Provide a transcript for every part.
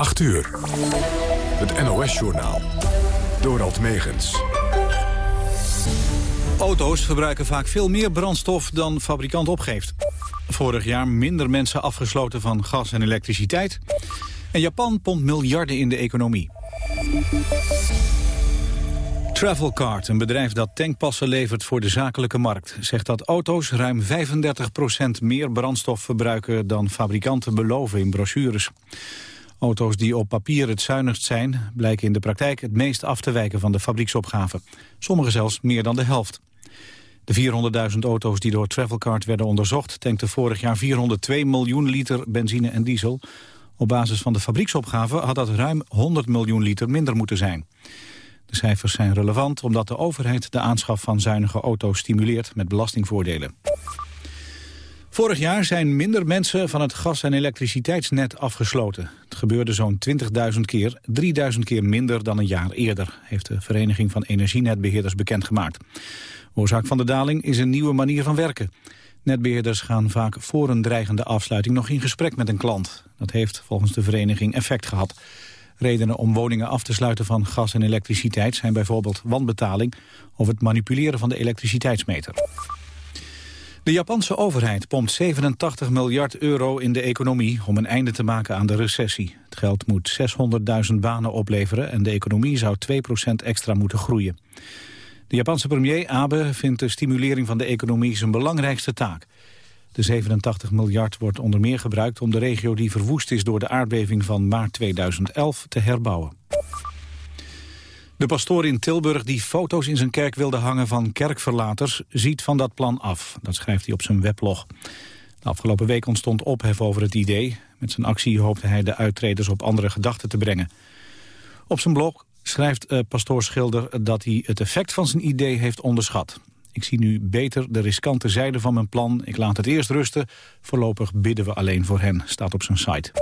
8 uur. Het NOS-journaal. Dorald Megens. Auto's verbruiken vaak veel meer brandstof dan fabrikant opgeeft. Vorig jaar minder mensen afgesloten van gas en elektriciteit. En Japan pompt miljarden in de economie. Travelcard, een bedrijf dat tankpassen levert voor de zakelijke markt... zegt dat auto's ruim 35% meer brandstof verbruiken... dan fabrikanten beloven in brochures. Auto's die op papier het zuinigst zijn... blijken in de praktijk het meest af te wijken van de fabrieksopgave. Sommige zelfs meer dan de helft. De 400.000 auto's die door Travelcard werden onderzocht... tankten vorig jaar 402 miljoen liter benzine en diesel. Op basis van de fabrieksopgave had dat ruim 100 miljoen liter minder moeten zijn. De cijfers zijn relevant omdat de overheid de aanschaf van zuinige auto's stimuleert met belastingvoordelen. Vorig jaar zijn minder mensen van het gas- en elektriciteitsnet afgesloten. Het gebeurde zo'n 20.000 keer, 3.000 keer minder dan een jaar eerder... heeft de Vereniging van Energienetbeheerders bekendgemaakt. Oorzaak van de daling is een nieuwe manier van werken. Netbeheerders gaan vaak voor een dreigende afsluiting nog in gesprek met een klant. Dat heeft volgens de vereniging effect gehad. Redenen om woningen af te sluiten van gas en elektriciteit zijn bijvoorbeeld wanbetaling of het manipuleren van de elektriciteitsmeter. De Japanse overheid pompt 87 miljard euro in de economie om een einde te maken aan de recessie. Het geld moet 600.000 banen opleveren en de economie zou 2% extra moeten groeien. De Japanse premier Abe vindt de stimulering van de economie zijn belangrijkste taak. De 87 miljard wordt onder meer gebruikt om de regio die verwoest is door de aardbeving van maart 2011 te herbouwen. De pastoor in Tilburg die foto's in zijn kerk wilde hangen van kerkverlaters ziet van dat plan af. Dat schrijft hij op zijn weblog. De afgelopen week ontstond ophef over het idee. Met zijn actie hoopte hij de uittreders op andere gedachten te brengen. Op zijn blog schrijft uh, pastoor Schilder dat hij het effect van zijn idee heeft onderschat. Ik zie nu beter de riskante zijde van mijn plan. Ik laat het eerst rusten. Voorlopig bidden we alleen voor hen, staat op zijn site.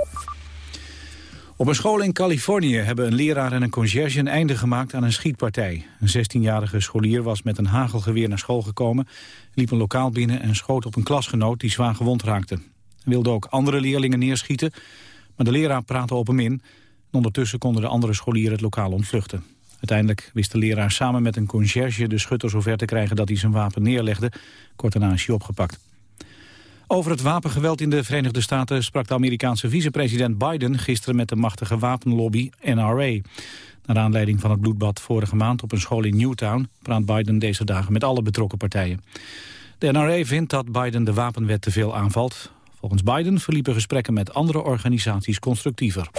Op een school in Californië hebben een leraar en een conciërge een einde gemaakt aan een schietpartij. Een 16-jarige scholier was met een hagelgeweer naar school gekomen, liep een lokaal binnen en schoot op een klasgenoot die zwaar gewond raakte. Hij wilde ook andere leerlingen neerschieten, maar de leraar praatte op hem in. ondertussen konden de andere scholieren het lokaal ontvluchten. Uiteindelijk wist de leraar samen met een conciërge de schutter zover te krijgen dat hij zijn wapen neerlegde. Kort daarna is hij opgepakt. Over het wapengeweld in de Verenigde Staten sprak de Amerikaanse vicepresident Biden gisteren met de machtige wapenlobby NRA. Naar aanleiding van het bloedbad vorige maand op een school in Newtown praat Biden deze dagen met alle betrokken partijen. De NRA vindt dat Biden de wapenwet te veel aanvalt. Volgens Biden verliepen gesprekken met andere organisaties constructiever.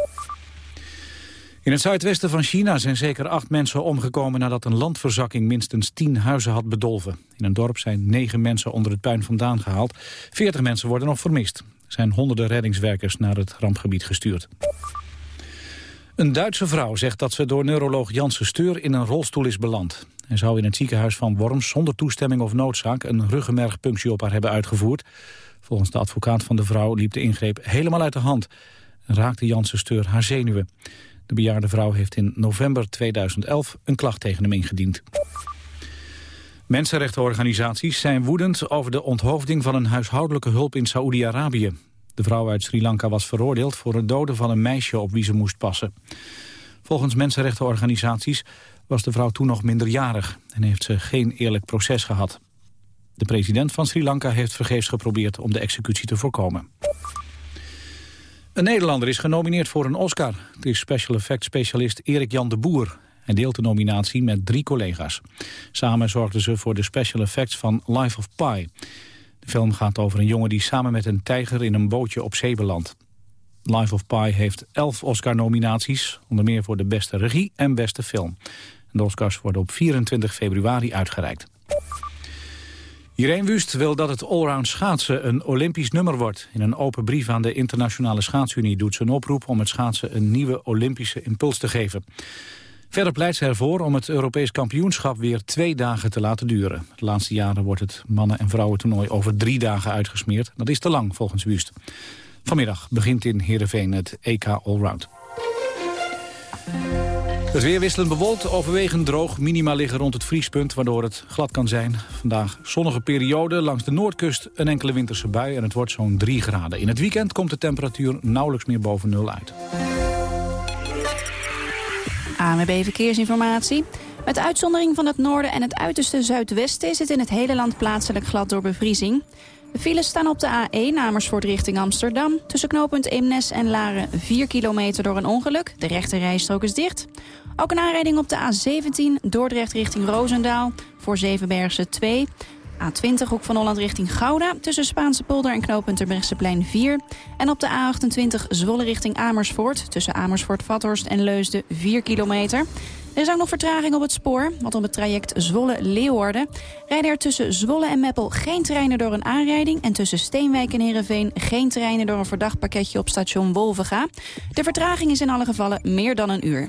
In het zuidwesten van China zijn zeker acht mensen omgekomen nadat een landverzakking minstens tien huizen had bedolven. In een dorp zijn negen mensen onder het puin vandaan gehaald. Veertig mensen worden nog vermist. Er zijn honderden reddingswerkers naar het rampgebied gestuurd. Een Duitse vrouw zegt dat ze door neuroloog Janssen Steur in een rolstoel is beland. Hij zou in het ziekenhuis van Worms zonder toestemming of noodzaak een ruggenmergpunctie op haar hebben uitgevoerd. Volgens de advocaat van de vrouw liep de ingreep helemaal uit de hand en raakte Janssen Steur haar zenuwen. De bejaarde vrouw heeft in november 2011 een klacht tegen hem ingediend. Mensenrechtenorganisaties zijn woedend over de onthoofding van een huishoudelijke hulp in Saoedi-Arabië. De vrouw uit Sri Lanka was veroordeeld voor het doden van een meisje op wie ze moest passen. Volgens mensenrechtenorganisaties was de vrouw toen nog minderjarig en heeft ze geen eerlijk proces gehad. De president van Sri Lanka heeft vergeefs geprobeerd om de executie te voorkomen. Een Nederlander is genomineerd voor een Oscar. Het is special effects specialist Erik Jan de Boer. Hij deelt de nominatie met drie collega's. Samen zorgden ze voor de special effects van Life of Pi. De film gaat over een jongen die samen met een tijger in een bootje op zee belandt. Life of Pi heeft elf Oscar-nominaties, onder meer voor de beste regie en beste film. De Oscars worden op 24 februari uitgereikt. Irene Wust wil dat het allround schaatsen een Olympisch nummer wordt. In een open brief aan de Internationale Schaatsunie doet ze een oproep om het schaatsen een nieuwe Olympische impuls te geven. Verder pleit ze ervoor om het Europees kampioenschap weer twee dagen te laten duren. De laatste jaren wordt het mannen- en vrouwentoernooi over drie dagen uitgesmeerd. Dat is te lang volgens Wust. Vanmiddag begint in Heerenveen het EK Allround. Het weer wisselend bewolkt, overwegend droog. Minima liggen rond het vriespunt, waardoor het glad kan zijn. Vandaag zonnige periode, langs de noordkust een enkele winterse bui... en het wordt zo'n 3 graden. In het weekend komt de temperatuur nauwelijks meer boven nul uit. AMB Verkeersinformatie. Met uitzondering van het noorden en het uiterste zuidwesten... is het in het hele land plaatselijk glad door bevriezing. De files staan op de A1 Amersfoort richting Amsterdam. Tussen knooppunt Eemnes en Laren 4 kilometer door een ongeluk. De rechte rijstrook is dicht. Ook een aanrijding op de A17 Dordrecht richting Roosendaal. Voor Zevenbergse 2. A20 Hoek van Holland richting Gouda. Tussen Spaanse polder en knooppunt Terbrechtseplein 4. En op de A28 Zwolle richting Amersfoort. Tussen Amersfoort-Vathorst en Leusden 4 kilometer. Er is ook nog vertraging op het spoor, want op het traject Zwolle-Leeuwarden... rijden er tussen Zwolle en Meppel geen treinen door een aanrijding... en tussen Steenwijk en Heerenveen geen treinen door een verdacht pakketje op station Wolvega. De vertraging is in alle gevallen meer dan een uur.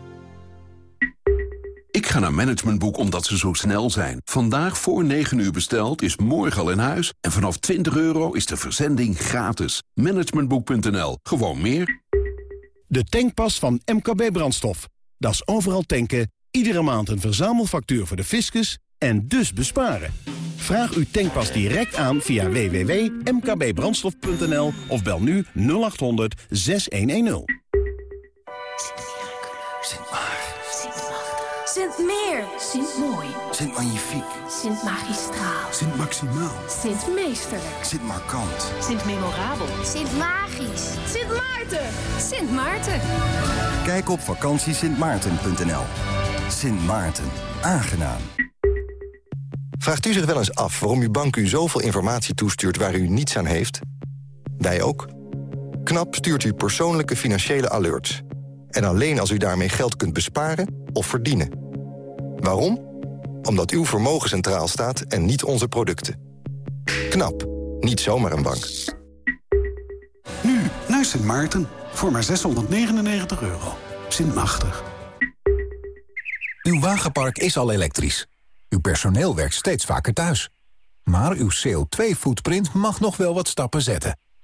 Ik ga naar Managementboek omdat ze zo snel zijn. Vandaag voor 9 uur besteld is morgen al in huis. En vanaf 20 euro is de verzending gratis. Managementboek.nl. Gewoon meer. De tankpas van MKB Brandstof. Dat is overal tanken, iedere maand een verzamelfactuur voor de fiscus en dus besparen. Vraag uw tankpas direct aan via www.mkbbrandstof.nl of bel nu 0800 6110. Sint Meer. Sint Mooi. Sint Magnifiek. Sint Magistraal. Sint Maximaal. Sint Meesterlijk. Sint Markant. Sint Memorabel. Sint Magisch. Sint Maarten. Sint Maarten. Kijk op vakantiesintmaarten.nl. Sint Maarten. Aangenaam. Vraagt u zich wel eens af waarom uw bank u zoveel informatie toestuurt waar u niets aan heeft? Wij ook. KNAP stuurt u persoonlijke financiële alerts. En alleen als u daarmee geld kunt besparen of verdienen. Waarom? Omdat uw vermogen centraal staat en niet onze producten. KNAP. Niet zomaar een bank. Nu naar Sint Maarten. Voor maar 699 euro. Sint Machtig. Uw wagenpark is al elektrisch. Uw personeel werkt steeds vaker thuis. Maar uw CO2-footprint mag nog wel wat stappen zetten.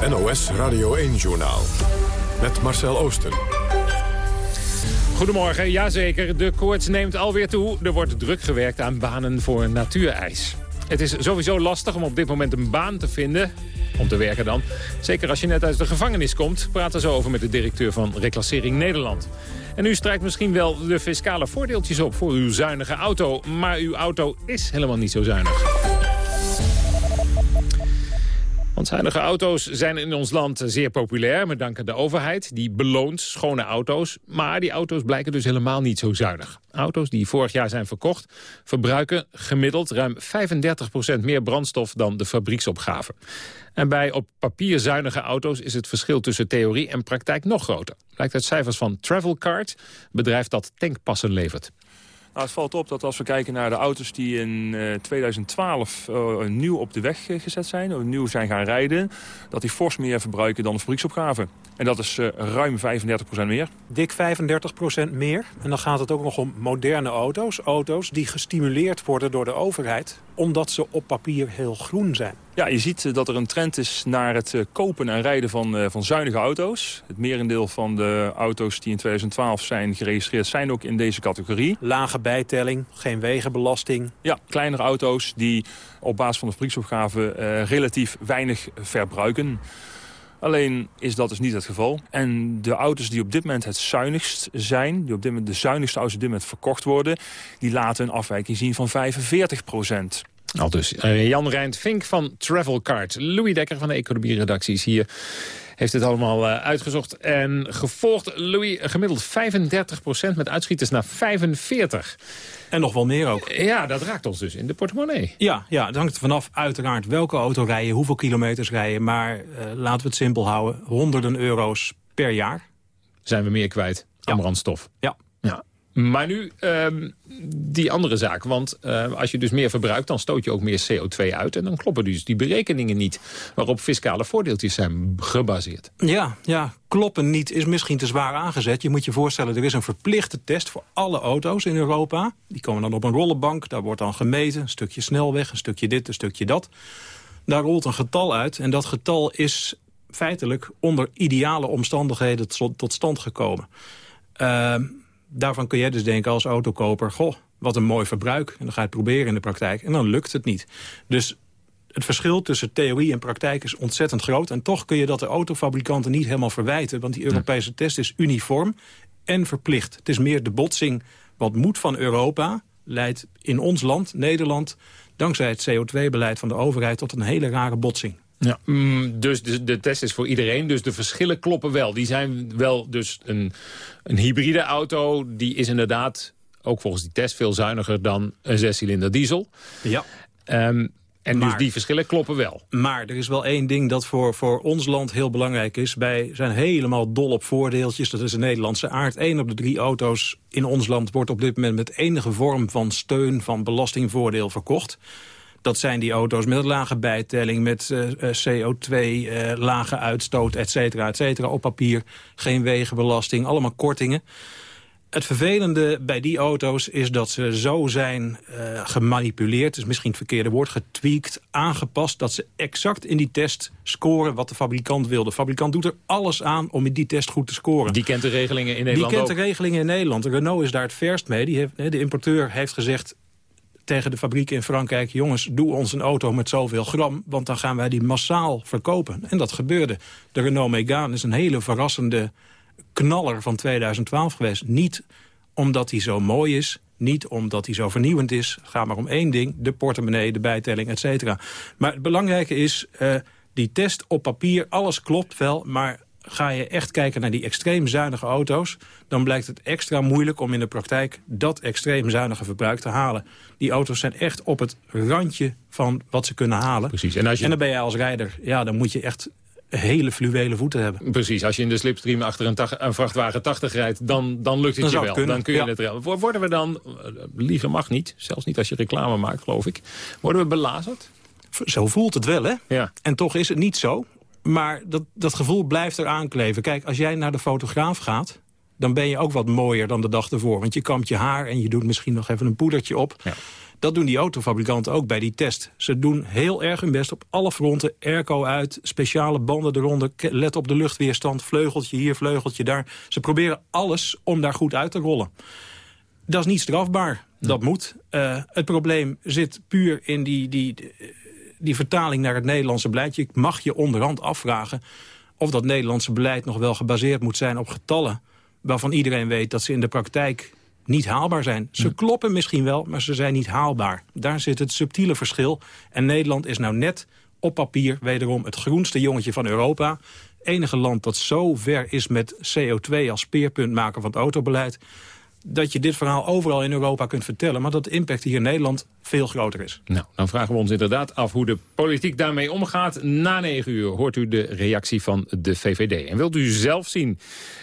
NOS Radio 1-journaal. Met Marcel Oosten. Goedemorgen, jazeker. De koorts neemt alweer toe. Er wordt druk gewerkt aan banen voor natuurijs. Het is sowieso lastig om op dit moment een baan te vinden. Om te werken dan. Zeker als je net uit de gevangenis komt. Praten zo over met de directeur van Reclassering Nederland. En u strijkt misschien wel de fiscale voordeeltjes op voor uw zuinige auto. Maar uw auto is helemaal niet zo zuinig. Want zuinige auto's zijn in ons land zeer populair... met dank aan de overheid. Die beloont schone auto's. Maar die auto's blijken dus helemaal niet zo zuinig. Auto's die vorig jaar zijn verkocht... verbruiken gemiddeld ruim 35% meer brandstof dan de fabrieksopgave. En bij op papier zuinige auto's is het verschil tussen theorie en praktijk nog groter. Blijkt uit cijfers van Travelcard, bedrijf dat tankpassen levert. Nou, het valt op dat als we kijken naar de auto's die in uh, 2012 uh, nieuw op de weg gezet zijn, of nieuw zijn gaan rijden, dat die fors meer verbruiken dan de fabrieksopgave. En dat is ruim 35% meer. Dik 35% meer. En dan gaat het ook nog om moderne auto's. Auto's die gestimuleerd worden door de overheid, omdat ze op papier heel groen zijn. Ja, je ziet dat er een trend is naar het kopen en rijden van, van zuinige auto's. Het merendeel van de auto's die in 2012 zijn geregistreerd zijn ook in deze categorie. Lage bijtelling, geen wegenbelasting. Ja, kleinere auto's die op basis van de fabrieksopgave uh, relatief weinig verbruiken. Alleen is dat dus niet het geval. En de auto's die op dit moment het zuinigst zijn... die op dit moment de zuinigste auto's op dit moment verkocht worden... die laten een afwijking zien van 45 procent. Al dus uh, Jan Rijnt Vink van Travelcard. Louis Dekker van de economie-redactie is hier. Heeft het allemaal uh, uitgezocht en gevolgd. Louis, gemiddeld 35% met uitschieters naar 45. En nog wel meer ook. Ja, dat raakt ons dus in de portemonnee. Ja, ja het hangt er vanaf uiteraard welke auto rijden, hoeveel kilometers rijden. Maar uh, laten we het simpel houden, honderden euro's per jaar. Zijn we meer kwijt aan brandstof. Ja. Maar nu um, die andere zaak. Want uh, als je dus meer verbruikt, dan stoot je ook meer CO2 uit. En dan kloppen dus die berekeningen niet. Waarop fiscale voordeeltjes zijn gebaseerd. Ja, ja, kloppen niet is misschien te zwaar aangezet. Je moet je voorstellen, er is een verplichte test voor alle auto's in Europa. Die komen dan op een rollenbank. Daar wordt dan gemeten. Een stukje snelweg, een stukje dit, een stukje dat. Daar rolt een getal uit. En dat getal is feitelijk onder ideale omstandigheden tot stand gekomen. Uh, daarvan kun jij dus denken als autokoper... goh, wat een mooi verbruik. En dan ga je het proberen in de praktijk. En dan lukt het niet. Dus het verschil tussen theorie en praktijk is ontzettend groot. En toch kun je dat de autofabrikanten niet helemaal verwijten. Want die Europese test is uniform en verplicht. Het is meer de botsing wat moet van Europa... leidt in ons land, Nederland... dankzij het CO2-beleid van de overheid tot een hele rare botsing. Ja, mm, dus de, de, test is voor iedereen, dus de verschillen kloppen wel. Die zijn wel dus een, een hybride auto, die is inderdaad, ook volgens die test, veel zuiniger dan een zescilinder diesel. Ja. Um, en dus die verschillen kloppen wel. Maar er is wel één ding dat voor, voor ons land heel belangrijk is. Wij zijn helemaal dol op voordeeltjes. Dat is de Nederlandse aard. Eén op de drie auto's in ons land wordt op dit moment... met enige vorm van steun, van belastingvoordeel verkocht. Dat zijn die auto's met een lage bijtelling, met uh, CO2, uh, lage uitstoot, et cetera, et cetera. Op papier, geen wegenbelasting, allemaal kortingen. Het vervelende bij die auto's is dat ze zo zijn uh, gemanipuleerd... is misschien het verkeerde woord, getweakt, aangepast... dat ze exact in die test scoren wat de fabrikant wil. De fabrikant doet er alles aan om in die test goed te scoren. Die kent de regelingen in Nederland Die kent ook. de regelingen in Nederland. Renault is daar het verst mee. Die heeft, de importeur heeft gezegd tegen de fabriek in Frankrijk... jongens, doe ons een auto met zoveel gram... want dan gaan wij die massaal verkopen. En dat gebeurde. De Renault Megane is een hele verrassende knaller van 2012 geweest. Niet omdat hij zo mooi is, niet omdat hij zo vernieuwend is. Het gaat maar om één ding, de portemonnee, de bijtelling, et cetera. Maar het belangrijke is, uh, die test op papier, alles klopt wel... maar ga je echt kijken naar die extreem zuinige auto's... dan blijkt het extra moeilijk om in de praktijk dat extreem zuinige verbruik te halen. Die auto's zijn echt op het randje van wat ze kunnen halen. Precies. En, als je... en dan ben je als rijder, ja, dan moet je echt hele fluwele voeten hebben. Precies, als je in de slipstream achter een, een vrachtwagen 80 rijdt... dan, dan lukt het dan je wel. Dan kun je ja. het redden. Worden we dan, liegen mag niet, zelfs niet als je reclame maakt, geloof ik... worden we belazerd? Zo voelt het wel, hè? Ja. En toch is het niet zo. Maar dat, dat gevoel blijft er aankleven. Kijk, als jij naar de fotograaf gaat... dan ben je ook wat mooier dan de dag ervoor. Want je kampt je haar en je doet misschien nog even een poedertje op. Ja. Dat doen die autofabrikanten ook bij die test. Ze doen heel erg hun best op alle fronten. Airco uit, speciale banden eronder. Let op de luchtweerstand, vleugeltje hier, vleugeltje daar. Ze proberen alles om daar goed uit te rollen. Dat is niet strafbaar. Dat moet. Uh, het probleem zit puur in die... die die vertaling naar het Nederlandse beleid. Je mag je onderhand afvragen of dat Nederlandse beleid nog wel gebaseerd moet zijn op getallen... waarvan iedereen weet dat ze in de praktijk niet haalbaar zijn. Ze kloppen misschien wel, maar ze zijn niet haalbaar. Daar zit het subtiele verschil. En Nederland is nou net op papier wederom het groenste jongetje van Europa. Enige land dat zo ver is met CO2 als speerpunt maken van het autobeleid dat je dit verhaal overal in Europa kunt vertellen... maar dat de impact hier in Nederland veel groter is. Nou, dan vragen we ons inderdaad af hoe de politiek daarmee omgaat. Na negen uur hoort u de reactie van de VVD. En wilt u zelf zien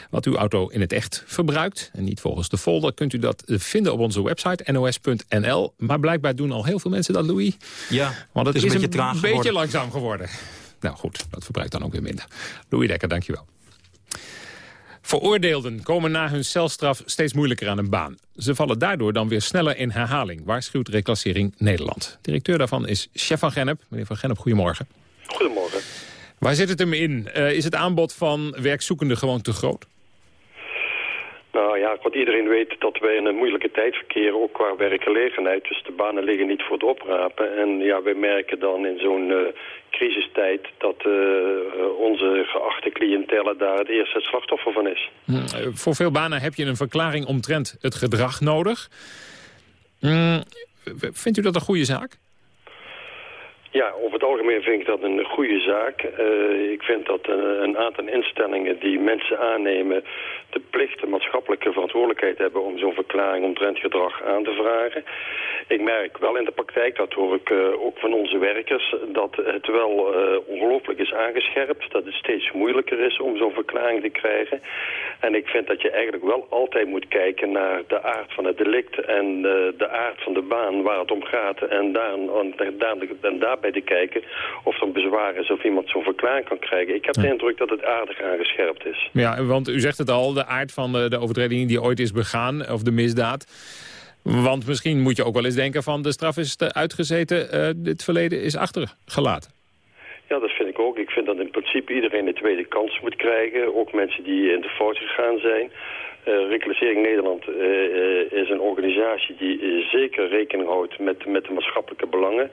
wat uw auto in het echt verbruikt... en niet volgens de folder, kunt u dat vinden op onze website nos.nl. Maar blijkbaar doen al heel veel mensen dat, Louis. Ja, Want het, is, is een een beetje, traag beetje geworden. langzaam geworden. Nou goed, dat verbruikt dan ook weer minder. Louis Dekker, dankjewel. Veroordeelden komen na hun celstraf steeds moeilijker aan een baan. Ze vallen daardoor dan weer sneller in herhaling, waarschuwt Reclassering Nederland. Directeur daarvan is chef van Gennep. Meneer van Gennep, goedemorgen. Goedemorgen. Waar zit het hem in? Uh, is het aanbod van werkzoekenden gewoon te groot? Nou ja, want iedereen weet dat wij in een moeilijke tijd verkeren, ook qua werkgelegenheid. Dus de banen liggen niet voor het oprapen. En ja, wij merken dan in zo'n uh, crisistijd dat uh, onze geachte cliëntelen daar het eerste het slachtoffer van is. Hmm, voor veel banen heb je een verklaring omtrent het gedrag nodig. Hmm, vindt u dat een goede zaak? Ja, over het algemeen vind ik dat een goede zaak. Uh, ik vind dat een, een, aantal instellingen die mensen aannemen... de plicht, de maatschappelijke verantwoordelijkheid hebben... om zo'n verklaring omtrent gedrag aan te vragen. Ik merk wel in de praktijk, dat hoor ik uh, ook van onze werkers... dat het wel ongelooflijk is aangescherpt. Dat het steeds moeilijker is om zo'n verklaring te krijgen. En ik vind dat je eigenlijk wel altijd moet kijken naar de aard van het delict... en de aard van de baan waar het om gaat. En, daar, en, daar, en daarbij bij te kijken of er een bezwaar is of iemand zo'n verklaring kan krijgen. Ik heb de indruk dat het aardig aangescherpt is. Ja, want u zegt het al, de aard van de, de overtreding die ooit is begaan, of de misdaad. Want misschien moet je ook wel eens denken van de straf is uitgezeten, uh, het verleden is achtergelaten. Ja, dat vind ik ook. Ik vind dat in principe iedereen de tweede kans moet krijgen. Ook mensen die in de fout gegaan zijn. Uh, Reclassering Nederland uh, uh, is een organisatie die zeker rekening houdt met, met de maatschappelijke belangen.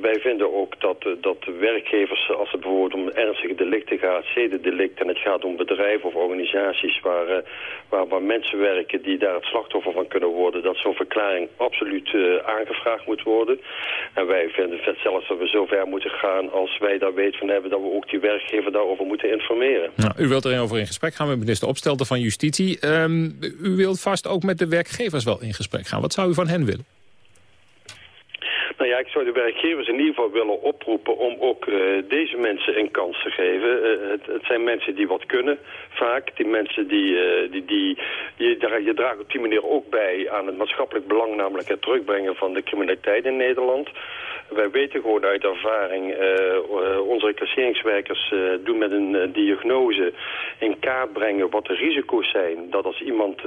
wij vinden ook dat, dat werkgevers, als het bijvoorbeeld om ernstige delicten gaat, zedendelicten, en het gaat om bedrijven of organisaties waar, waar, waar mensen werken die daar het slachtoffer van kunnen worden, dat zo'n verklaring absoluut aangevraagd moet worden. En wij vinden het zelfs dat we zo ver moeten gaan als wij daar weten van hebben dat we ook die werkgever daarover moeten informeren. Nou, u wilt er over in gesprek gaan met minister Opstelten van Justitie. Um, u wilt vast ook met de werkgevers wel in gesprek gaan. Wat zou u van hen willen? Nou ja, ik zou de werkgevers in ieder geval willen oproepen om ook uh, deze mensen een kans te geven. Uh, het, het, zijn mensen die wat kunnen, vaak. Die mensen die, die, die je, je draagt op die manier ook bij aan het maatschappelijk belang, namelijk het terugbrengen van de criminaliteit in Nederland. Wij weten gewoon uit ervaring, onze reclasseringswerkers doen met een diagnose in kaart brengen wat de risico's zijn. Dat als iemand,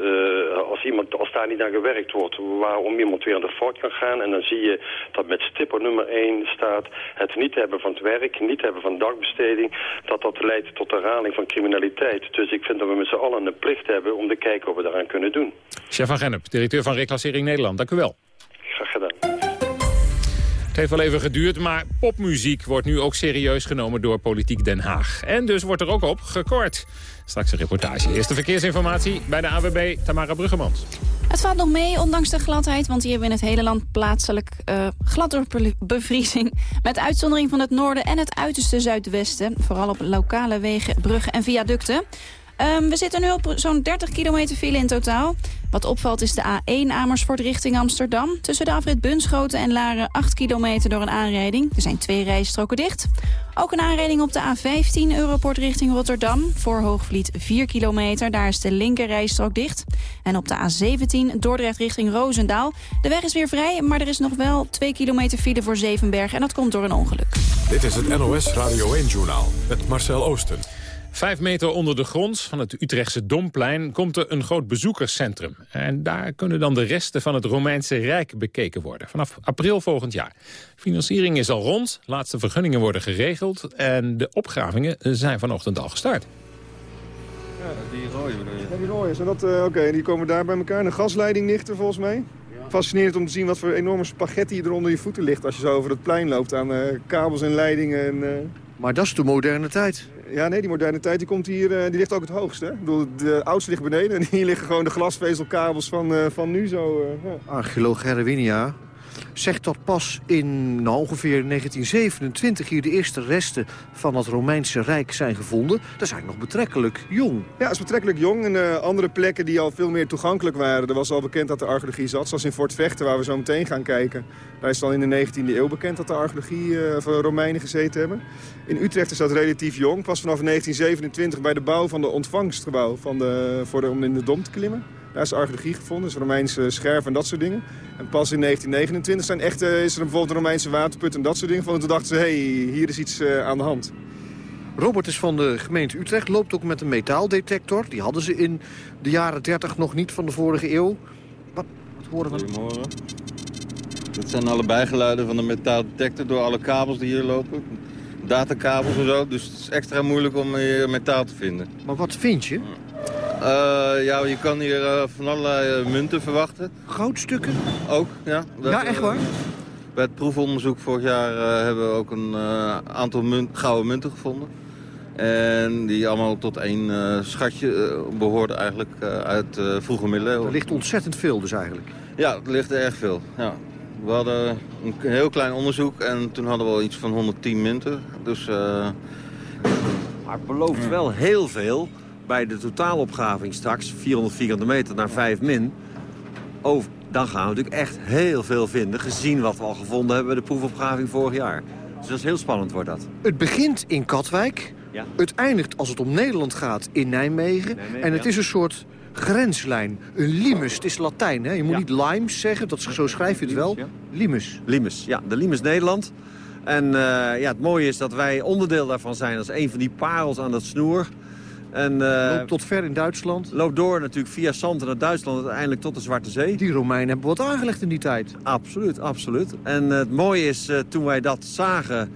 als iemand, als daar niet aan gewerkt wordt, waarom iemand weer aan de fout kan gaan. En dan zie je dat met stipper nummer 1 staat het niet hebben van het werk, niet hebben van dagbesteding, dat dat leidt tot herhaling van criminaliteit. Dus ik vind dat we met z'n allen een plicht hebben om te kijken wat we daaraan kunnen doen. Chef van Gennep, directeur van Reclassering Nederland, dank u wel. Graag gedaan. Het heeft wel even geduurd, maar popmuziek wordt nu ook serieus genomen door Politiek Den Haag. En dus wordt er ook op gekort. Straks een reportage. Eerste verkeersinformatie bij de AWB Tamara Bruggemans. Het valt nog mee, ondanks de gladheid, want hier hebben we in het hele land plaatselijk uh, door bevriezing. Met uitzondering van het noorden en het uiterste zuidwesten. Vooral op lokale wegen, bruggen en viaducten. Um, we zitten nu op zo'n 30 kilometer file in totaal. Wat opvalt is de A1 Amersfoort richting Amsterdam. Tussen de afrit Bunschoten en Laren 8 kilometer door een aanrijding. Er zijn twee rijstroken dicht. Ook een aanrijding op de A15 Europort richting Rotterdam. Voor Hoogvliet 4 kilometer, daar is de linker rijstrook dicht. En op de A17 Dordrecht richting Roosendaal. De weg is weer vrij, maar er is nog wel 2 kilometer file voor Zevenberg. En dat komt door een ongeluk. Dit is het NOS Radio 1-journaal met Marcel Oosten. Vijf meter onder de grond van het Utrechtse Domplein komt er een groot bezoekerscentrum. En daar kunnen dan de resten van het Romeinse Rijk bekeken worden. Vanaf april volgend jaar. Financiering is al rond, laatste vergunningen worden geregeld... en de opgravingen zijn vanochtend al gestart. Ja, die rode bedoel je? Ja, die rode. dat, uh, Oké, die komen daar bij elkaar. Een gasleiding ligt er volgens mij. Fascinerend om te zien wat voor enorme spaghetti er onder je voeten ligt... als je zo over het plein loopt aan uh, kabels en leidingen. En, uh... Maar dat is de moderne tijd. Ja, nee, die moderne tijd die komt hier, uh, die ligt ook het hoogst. Hè? De oudste ligt beneden en hier liggen gewoon de glasvezelkabels van, uh, van nu zo. Uh, ja. Archilo Gerwinia zegt dat pas in nou, ongeveer 1927 hier de eerste resten van het Romeinse Rijk zijn gevonden. Dat is eigenlijk nog betrekkelijk jong. Ja, dat is betrekkelijk jong. En uh, andere plekken die al veel meer toegankelijk waren. Er was al bekend dat de archeologie zat, zoals in Fort Vechten, waar we zo meteen gaan kijken. Daar is al in de 19e eeuw bekend dat de archeologie uh, van Romeinen gezeten hebben. In Utrecht is dat relatief jong. Pas vanaf 1927 bij de bouw van de ontvangstgebouw van de, voor de, om in de Dom te klimmen. Daar is archeologie gevonden, dus Romeinse scherven en dat soort dingen. En pas in 1929 zijn echt, uh, is er bijvoorbeeld een Romeinse waterput en dat soort dingen. En toen dachten ze, hé, hey, hier is iets uh, aan de hand. Robert is van de gemeente Utrecht, loopt ook met een metaaldetector. Die hadden ze in de jaren 30 nog niet van de vorige eeuw. Wat, wat horen we? Goedemorgen. Dit zijn alle bijgeluiden van de metaaldetector door alle kabels die hier lopen. Datakabels en zo, dus het is extra moeilijk om hier metaal te vinden. Maar wat vind je? Uh, ja, je kan hier uh, van allerlei uh, munten verwachten. Goudstukken? Ook, ja. Dat, ja, echt waar? bij het proefonderzoek vorig jaar hebben we ook een aantal munt, gouden munten gevonden. En die allemaal tot één schatje behoorden eigenlijk uit vroege middeleeuwen. Er ligt ontzettend veel dus eigenlijk? Ja, er ligt erg veel, ja. We hadden een heel klein onderzoek en toen hadden we al iets van 110 minuten. Dus, uh... Maar het belooft wel heel veel bij de totaalopgaving straks. 400 vierkante meter naar 5 min. Over, dan gaan we natuurlijk echt heel veel vinden... gezien wat we al gevonden hebben bij de proefopgaving vorig jaar. Dus dat is heel spannend wordt dat. Het begint in Katwijk. Ja. Het eindigt, als het om Nederland gaat, in Nijmegen. en het is een soort grenslijn. Een limus, het is Latijn, hè? Je moet niet limes zeggen, dat, zo schrijf je het wel. Limus. Limus, ja. De limus Nederland. En uh, ja, het mooie is dat wij onderdeel daarvan zijn als een van die parels aan dat snoer. En, uh, loopt tot ver in Duitsland. Loopt door natuurlijk via Santen naar Duitsland uiteindelijk tot de Zwarte Zee. Die Romeinen hebben wat aangelegd in die tijd. Absoluut, absoluut. En uh, het mooie is, toen wij dat zagen,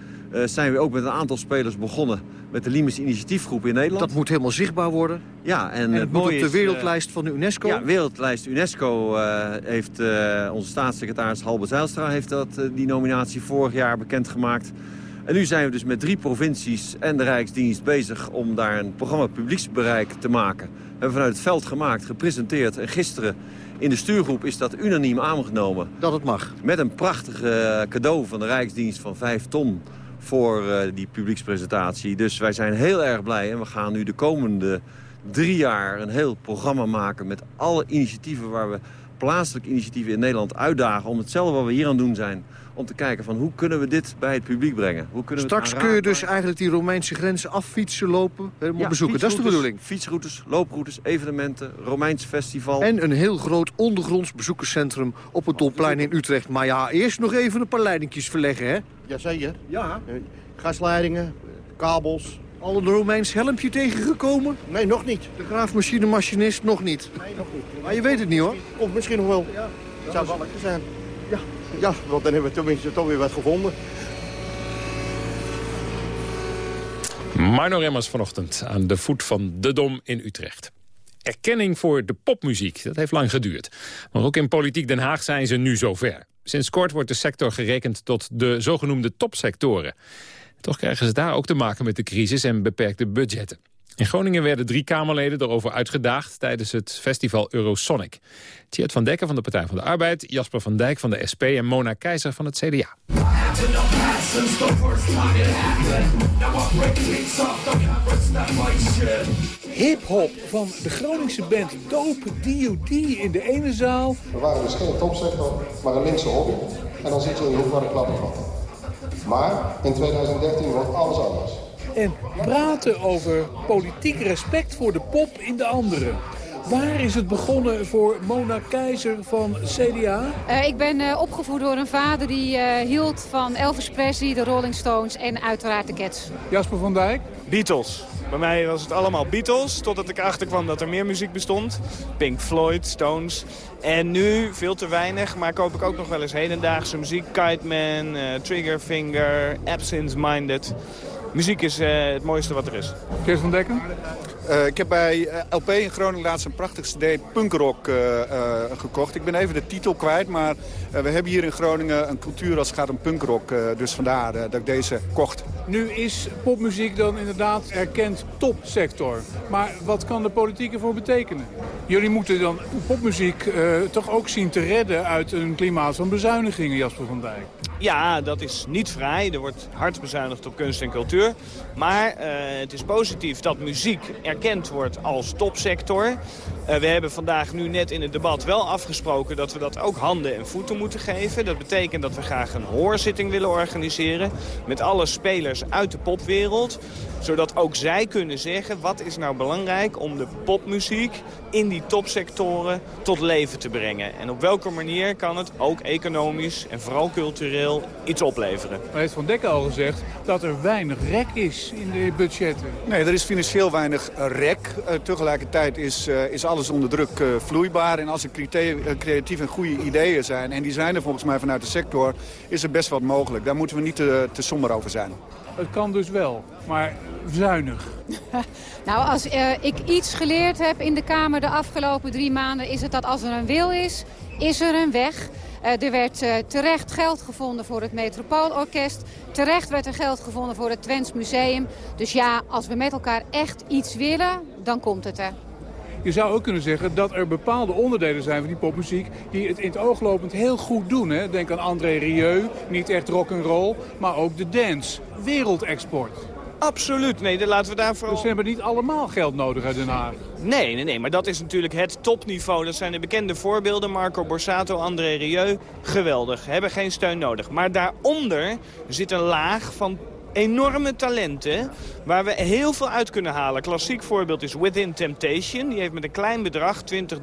zijn we ook met een aantal spelers begonnen met de Limes Initiatiefgroep in Nederland. Dat moet helemaal zichtbaar worden. Ja, en, en het moet op de wereldlijst van de UNESCO? Ja, wereldlijst UNESCO uh, heeft uh, onze staatssecretaris Halbe Zijlstra heeft dat, uh, die nominatie vorig jaar bekendgemaakt. En nu zijn we dus met drie provincies en de Rijksdienst bezig om daar een programma publieksbereik te maken. We hebben vanuit het veld gemaakt, gepresenteerd en gisteren in de stuurgroep is dat unaniem aangenomen. Dat het mag. Met een prachtig cadeau van de Rijksdienst van 5 ton voor uh, die publiekspresentatie. Dus wij zijn heel erg blij en we gaan nu de komende drie jaar een heel programma maken... met alle initiatieven waar we plaatselijke initiatieven in Nederland uitdagen... om hetzelfde wat we hier aan doen zijn, om te kijken van hoe kunnen we dit bij het publiek brengen. Hoe kunnen Straks we kun je dus eigenlijk die Romeinse grenzen affietsen, lopen, helemaal ja, bezoeken. Dat is de bedoeling. Fietsroutes, looproutes, evenementen, Romeins festival. En een heel groot ondergronds bezoekerscentrum op het Dolplein in Utrecht. Maar ja, eerst nog even een paar leidingjes verleggen, hè? Jazeker. Ja. Gasleidingen, kabels. Al een Romeins helmpje tegengekomen? Nee, nog niet. De graafmachinemachinist nog niet? Nee, nog niet. Maar je weet het niet, hoor. Of misschien nog wel. Ja. Het zou wel lekker zijn. Ja. Ja, want dan hebben we tenminste toch weer wat gevonden. Marno Remmers vanochtend aan de voet van de Dom in Utrecht. Erkenning voor de popmuziek, dat heeft lang geduurd. Maar ook in politiek Den Haag zijn ze nu zover. Sinds kort wordt de sector gerekend tot de zogenoemde topsectoren. Toch krijgen ze daar ook te maken met de crisis en beperkte budgetten. In Groningen werden drie Kamerleden erover uitgedaagd tijdens het festival Eurosonic. Tjeerd van Dekker van de Partij van de Arbeid, Jasper van Dijk van de SP en Mona Keizer van het CDA. Hip-hop van de Groningse band Dope D.O.D. in de ene zaal. We waren dus geen topsector, maar een linkse hobby. En dan zit je in de hoek waar de klappen vatten. Maar in 2013 wordt alles anders. En praten over politiek respect voor de pop in de andere. Waar is het begonnen voor Mona Keizer van CDA? Uh, ik ben uh, opgevoed door een vader die uh, hield van Elvis Presley, de Rolling Stones en uiteraard de Cats. Jasper van Dijk? Beatles. Bij mij was het allemaal Beatles, totdat ik achterkwam dat er meer muziek bestond. Pink Floyd, Stones. En nu veel te weinig, maar koop ik ook nog wel eens hedendaagse muziek. Kite Man, Triggerfinger, Absence Minded. Muziek is het mooiste wat er is. Kees van Dekken? Uh, ik heb bij LP in Groningen laatst een prachtig cd punkrock uh, uh, gekocht. Ik ben even de titel kwijt, maar we hebben hier in Groningen een cultuur als het gaat om punkrock. dus vandaar dat ik deze kocht. Nu is popmuziek dan inderdaad erkend topsector. Maar wat kan de politiek ervoor betekenen? Jullie moeten dan popmuziek toch ook zien te redden uit een klimaat van bezuinigingen, Jasper van Dijk. Ja, dat is niet vrij. Er wordt hard bezuinigd op kunst en cultuur. Maar het is positief dat muziek erkend wordt als topsector. Uh, we hebben vandaag nu net in het debat wel afgesproken dat we dat ook handen en voeten moeten geven. Dat betekent dat we graag een hoorzitting willen organiseren met alle spelers uit de popwereld. Zodat ook zij kunnen zeggen wat is nou belangrijk om de popmuziek in die topsectoren tot leven te brengen. En op welke manier kan het ook economisch en vooral cultureel iets opleveren. Maar heeft Van Dekker al gezegd dat er weinig rek is in de budgetten. Nee, er is financieel weinig rek. Uh, tegelijkertijd is, uh, is alles onder druk uh, vloeibaar. En als er creatieve en goede ideeën zijn, en die zijn er volgens mij vanuit de sector, is er best wat mogelijk. Daar moeten we niet te, te somber over zijn. Het kan dus wel, maar zuinig. nou, als uh, ik iets geleerd heb in de Kamer de afgelopen drie maanden... is het dat als er een wil is, is er een weg. Uh, er werd uh, terecht geld gevonden voor het Metropoolorkest. Terecht werd er geld gevonden voor het Twents Museum. Dus ja, als we met elkaar echt iets willen, dan komt het er. Je zou ook kunnen zeggen dat er bepaalde onderdelen zijn van die popmuziek... die het in het oog lopend heel goed doen. Hè? Denk aan André Rieu, niet echt rock'n'roll, maar ook de dance. Wereldexport. Absoluut. Nee, dan laten we daar vooral... Dus ze hebben niet allemaal geld nodig uit Den Haag. Nee, nee, nee, maar dat is natuurlijk het topniveau. Dat zijn de bekende voorbeelden. Marco Borsato, André Rieu. Geweldig. Hebben geen steun nodig. Maar daaronder zit een laag van enorme talenten waar we heel veel uit kunnen halen. Klassiek voorbeeld is Within Temptation. Die heeft met een klein bedrag, 20,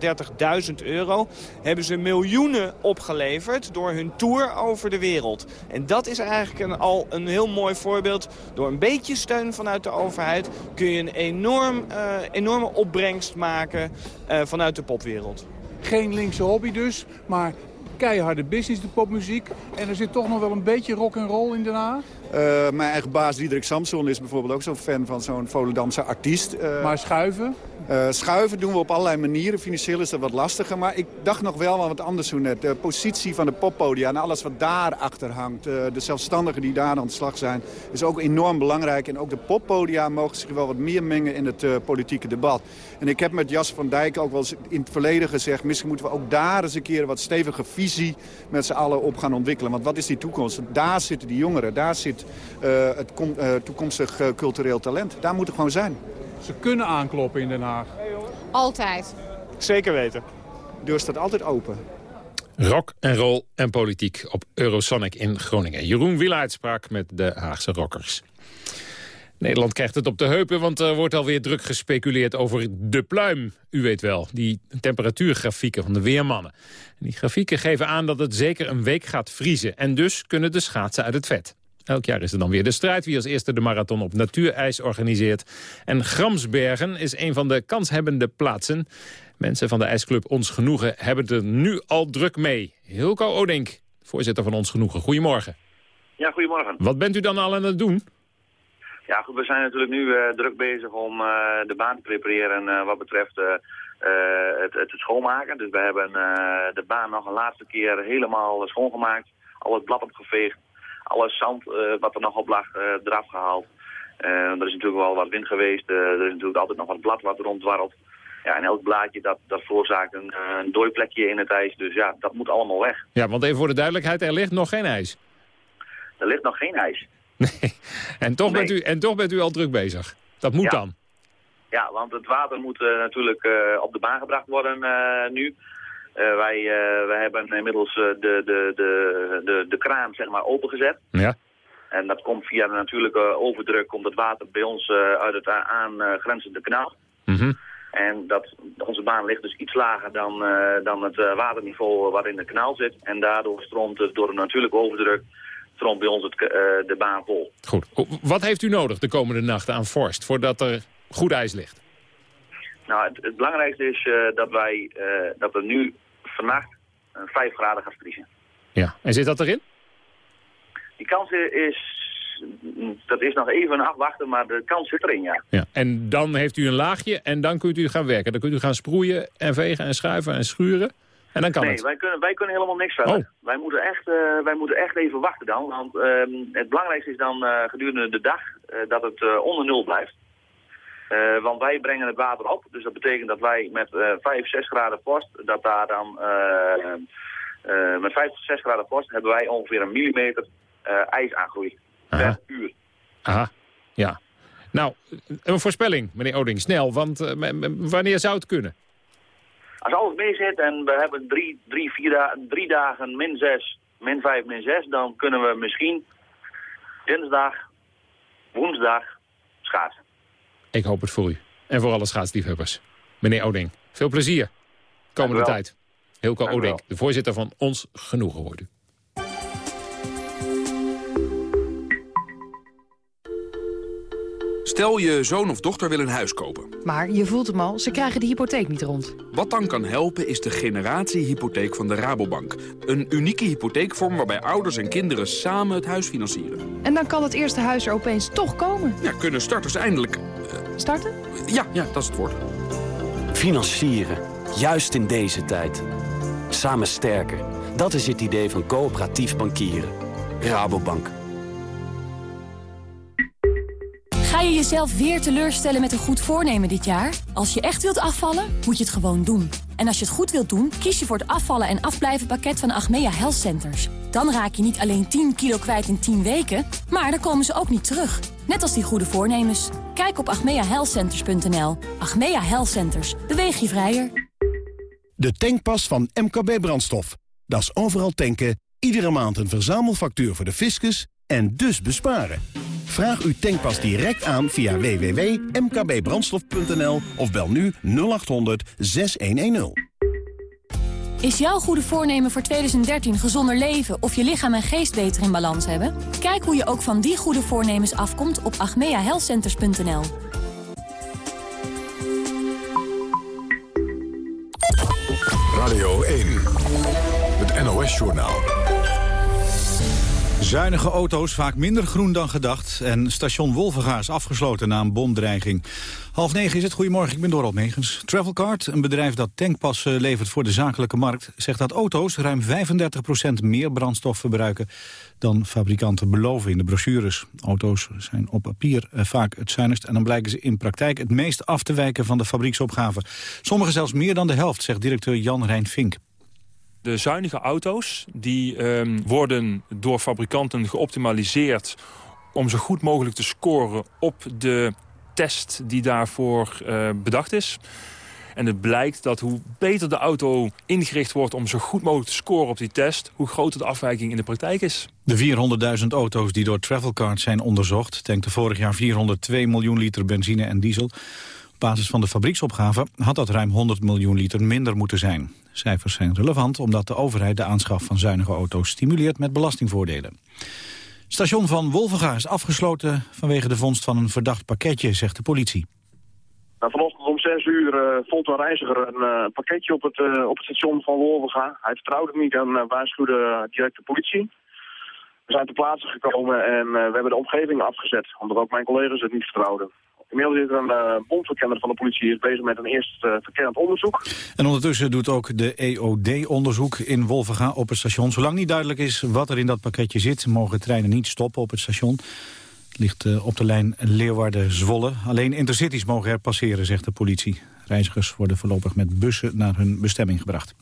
30.000 euro... hebben ze miljoenen opgeleverd door hun tour over de wereld. En dat is eigenlijk een, al een heel mooi voorbeeld. Door een beetje steun vanuit de overheid... kun je een enorm, uh, enorme opbrengst maken uh, vanuit de popwereld. Geen linkse hobby dus, maar keiharde business, de popmuziek. En er zit toch nog wel een beetje rock and roll in Den? Uh, mijn eigen baas Diederik Samson is bijvoorbeeld ook zo'n fan van zo'n Volendamse artiest. Uh, maar schuiven? Uh, schuiven doen we op allerlei manieren. Financieel is dat wat lastiger. Maar ik dacht nog wel wat anders zo net. De positie van de poppodia en alles wat daarachter hangt. de zelfstandigen die daar aan de slag zijn. Is ook enorm belangrijk. En ook de poppodia mogen zich wel wat meer mengen in het politieke debat. En ik heb met Jas van Dijk ook wel eens in het verleden gezegd... misschien moeten we ook daar eens een keer wat stevige visie met z'n allen op gaan ontwikkelen. Want wat is die toekomst? Daar zitten die jongeren. Daar zit het toekomstig cultureel talent. Daar moet het gewoon zijn. Ze kunnen aankloppen in Den Haag. Altijd. Zeker weten. De deur staat altijd open. Rock en roll en politiek op Eurosonic in Groningen. Jeroen Wielaert sprak met de Haagse rockers. Nederland krijgt het op de heupen, want er wordt alweer druk gespeculeerd over de pluim. U weet wel, die temperatuurgrafieken van de weermannen. En die grafieken geven aan dat het zeker een week gaat vriezen. En dus kunnen de schaatsen uit het vet. Elk jaar is er dan weer de strijd wie als eerste de marathon op natuurijs organiseert. En Gramsbergen is een van de kanshebbende plaatsen. Mensen van de ijsclub Ons Genoegen hebben er nu al druk mee. Hilco Odink, voorzitter van Ons Genoegen. Goedemorgen. Ja, goedemorgen. Wat bent u dan al aan het doen? Ja, goed, we zijn natuurlijk nu uh, druk bezig om uh, de baan te prepareren uh, wat betreft het, het, schoonmaken. Dus we hebben de baan nog een laatste keer helemaal schoongemaakt. Al het blad opgeveegd alle zand uh, wat er nog op lag uh, eraf gehaald. Uh, er is natuurlijk wel wat wind geweest. er is natuurlijk altijd nog wat blad wat ronddwarrelt. Ja, en elk blaadje dat, dat veroorzaakt een, een dooiplekje in het ijs. Dus ja, dat moet allemaal weg. Ja, want even voor de duidelijkheid, er ligt nog geen ijs. Er ligt nog geen ijs. Nee. En toch, nee. bent, u, en toch bent u al druk bezig. Dat moet ja. dan. Ja, want het water moet uh, natuurlijk uh, op de baan gebracht worden uh, nu. Uh, wij, uh, wij hebben inmiddels uh, de, de, de, de, de kraan zeg maar, opengezet. Ja. En dat komt via de natuurlijke overdruk, komt het water bij ons uit het aangrenzende kanaal. Mm -hmm. En dat, onze baan ligt dus iets lager dan, dan het waterniveau waarin het kanaal zit. En daardoor stroomt het door de natuurlijke overdruk stroomt bij ons het, de baan vol. Goed. Wat heeft u nodig de komende nachten aan vorst voordat er goed ijs ligt? Nou, het, het belangrijkste is dat wij dat er nu vannacht 5 graden gaat vriezen. Ja, en zit dat erin? Die kans is, dat is nog even afwachten, maar de kans zit erin, ja. ja. En dan heeft u een laagje en dan kunt u gaan werken. Dan kunt u gaan sproeien en vegen en schuiven en schuren. En dan kan nee, het. wij kunnen, wij kunnen helemaal niks verder. Oh. Wij, moeten echt, uh, wij moeten echt even wachten dan. Want uh, het belangrijkste is dan uh, gedurende de dag dat het onder nul blijft. Uh, want wij brengen het water op, dus dat betekent dat wij met uh, 5, 6 graden vorst, dat daar dan uh, met 5 tot 6 graden vorst hebben wij ongeveer een millimeter ijsaangroei per uur. Aha, ja. Nou, een voorspelling, meneer Oding, snel, want wanneer zou het kunnen? Als alles mee zit en we hebben drie, drie, vier da drie dagen min 6, min 5, min 6, dan kunnen we misschien dinsdag, woensdag schaatsen. Ik hoop het voor u. En voor alle schaatsliefhebbers. Meneer Oding, veel plezier. Komende tijd. Dank u Oding, de voorzitter van Ons Genoegen, hoort u. Stel je zoon of dochter wil een huis kopen. Maar je voelt hem al, ze krijgen de hypotheek niet rond. Wat dan kan helpen is de generatiehypotheek van de Rabobank. Een unieke hypotheekvorm waarbij ouders en kinderen samen het huis financieren. En dan kan het eerste huis er opeens toch komen. Ja, kunnen starters eindelijk... Starten? Ja, ja, dat is het woord. Financieren. Juist in deze tijd. Samen sterker. Dat is het idee van coöperatief bankieren. Rabobank. Je jezelf weer teleurstellen met een goed voornemen dit jaar? Als je echt wilt afvallen, moet je het gewoon doen. En als je het goed wilt doen, kies je voor het afvallen en afblijven pakket van Achmea Health Centers. Dan raak je niet alleen 10 kilo kwijt in 10 weken, maar dan komen ze ook niet terug. Net als die goede voornemens. Kijk op achmeahealthcenters.nl. Achmea Health Centers. Beweeg je vrijer. De tankpas van MKB Brandstof. Dat is overal tanken, iedere maand een verzamelfactuur voor de fiscus en dus besparen. Vraag uw tankpas direct aan via www.mkbbrandstof.nl of bel nu 0800 6110. Is jouw goede voornemen voor 2013 gezonder leven of je lichaam en geest beter in balans hebben? Kijk hoe je ook van die goede voornemens afkomt op agmeahealthcenters.nl. Radio 1, het NOS-journaal. Zuinige auto's, vaak minder groen dan gedacht. En station Wolvenga is afgesloten na een bomdreiging. Half negen is het. Goedemorgen, ik ben Dorot Megens. Travelcard, een bedrijf dat tankpassen levert voor de zakelijke markt... zegt dat auto's ruim 35% meer brandstof verbruiken... dan fabrikanten beloven in de brochures. Auto's zijn op papier eh, vaak het zuinigst... en dan blijken ze in praktijk het meest af te wijken van de fabrieksopgave. Sommige zelfs meer dan de helft, zegt directeur Jan Rijn Vink. De zuinige auto's die ehm, worden door fabrikanten geoptimaliseerd om zo goed mogelijk te scoren op de test die daarvoor uh, bedacht is. En het blijkt dat hoe beter de auto ingericht wordt om zo goed mogelijk te scoren op die test... hoe groter de afwijking in de praktijk is. De 400.000 auto's die door Travelcard zijn onderzocht... tankten vorig jaar 402 miljoen liter benzine en diesel. Basis van de fabrieksopgave had dat ruim 100 miljoen liter minder moeten zijn. Cijfers zijn relevant omdat de overheid de aanschaf van zuinige auto's stimuleert met belastingvoordelen. Station van Wolvenga is afgesloten vanwege de vondst van een verdacht pakketje, zegt de politie. Nou, vanochtend om 6 uur uh, vond een reiziger een uh, pakketje op het, uh, op het station van Wolvenga. Hij vertrouwde niet en waarschuwde direct de politie. We zijn ter plaatse gekomen en we hebben de omgeving afgezet, omdat ook mijn collega's het niet vertrouwden. Inmiddels is er een uh, bondverkenner van de politie is bezig met een eerst uh, verkennend onderzoek. En ondertussen doet ook de EOD onderzoek in Wolvenga op het station. Zolang niet duidelijk is wat er in dat pakketje zit... mogen treinen niet stoppen op het station. Het ligt uh, op de lijn Leeuwarden-Zwolle. Alleen intercities mogen er passeren, zegt de politie. Reizigers worden voorlopig met bussen naar hun bestemming gebracht.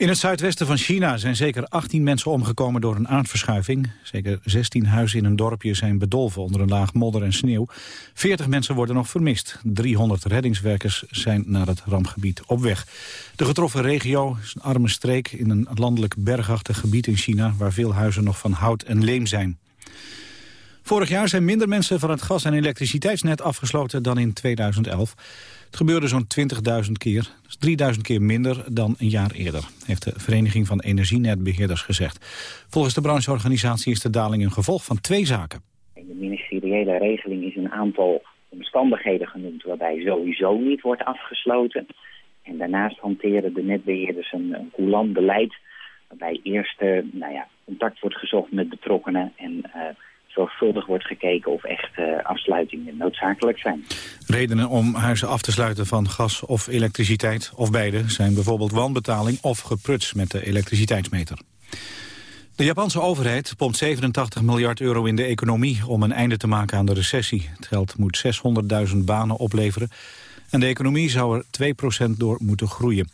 In het zuidwesten van China zijn zeker 18 mensen omgekomen door een aardverschuiving. Zeker 16 huizen in een dorpje zijn bedolven onder een laag modder en sneeuw. 40 mensen worden nog vermist. 300 reddingswerkers zijn naar het rampgebied op weg. De getroffen regio is een arme streek in een landelijk bergachtig gebied in China... waar veel huizen nog van hout en leem zijn. Vorig jaar zijn minder mensen van het gas- en elektriciteitsnet afgesloten dan in 2011. Het gebeurde zo'n 20.000 keer. Is 3.000 keer minder dan een jaar eerder, heeft de Vereniging van Energienetbeheerders gezegd. Volgens de brancheorganisatie is de daling een gevolg van twee zaken. De ministeriële regeling is een aantal omstandigheden genoemd waarbij sowieso niet wordt afgesloten. En daarnaast hanteren de netbeheerders een, een coulant beleid waarbij eerst uh, nou ja, contact wordt gezocht met betrokkenen en uh, zorgvuldig wordt gekeken of echt uh, afsluitingen noodzakelijk zijn. Redenen om huizen af te sluiten van gas of elektriciteit, of beide, zijn bijvoorbeeld wanbetaling of gepruts met de elektriciteitsmeter. De Japanse overheid pompt 87 miljard euro in de economie om een einde te maken aan de recessie. Het geld moet 600.000 banen opleveren en de economie zou er 2% door moeten groeien.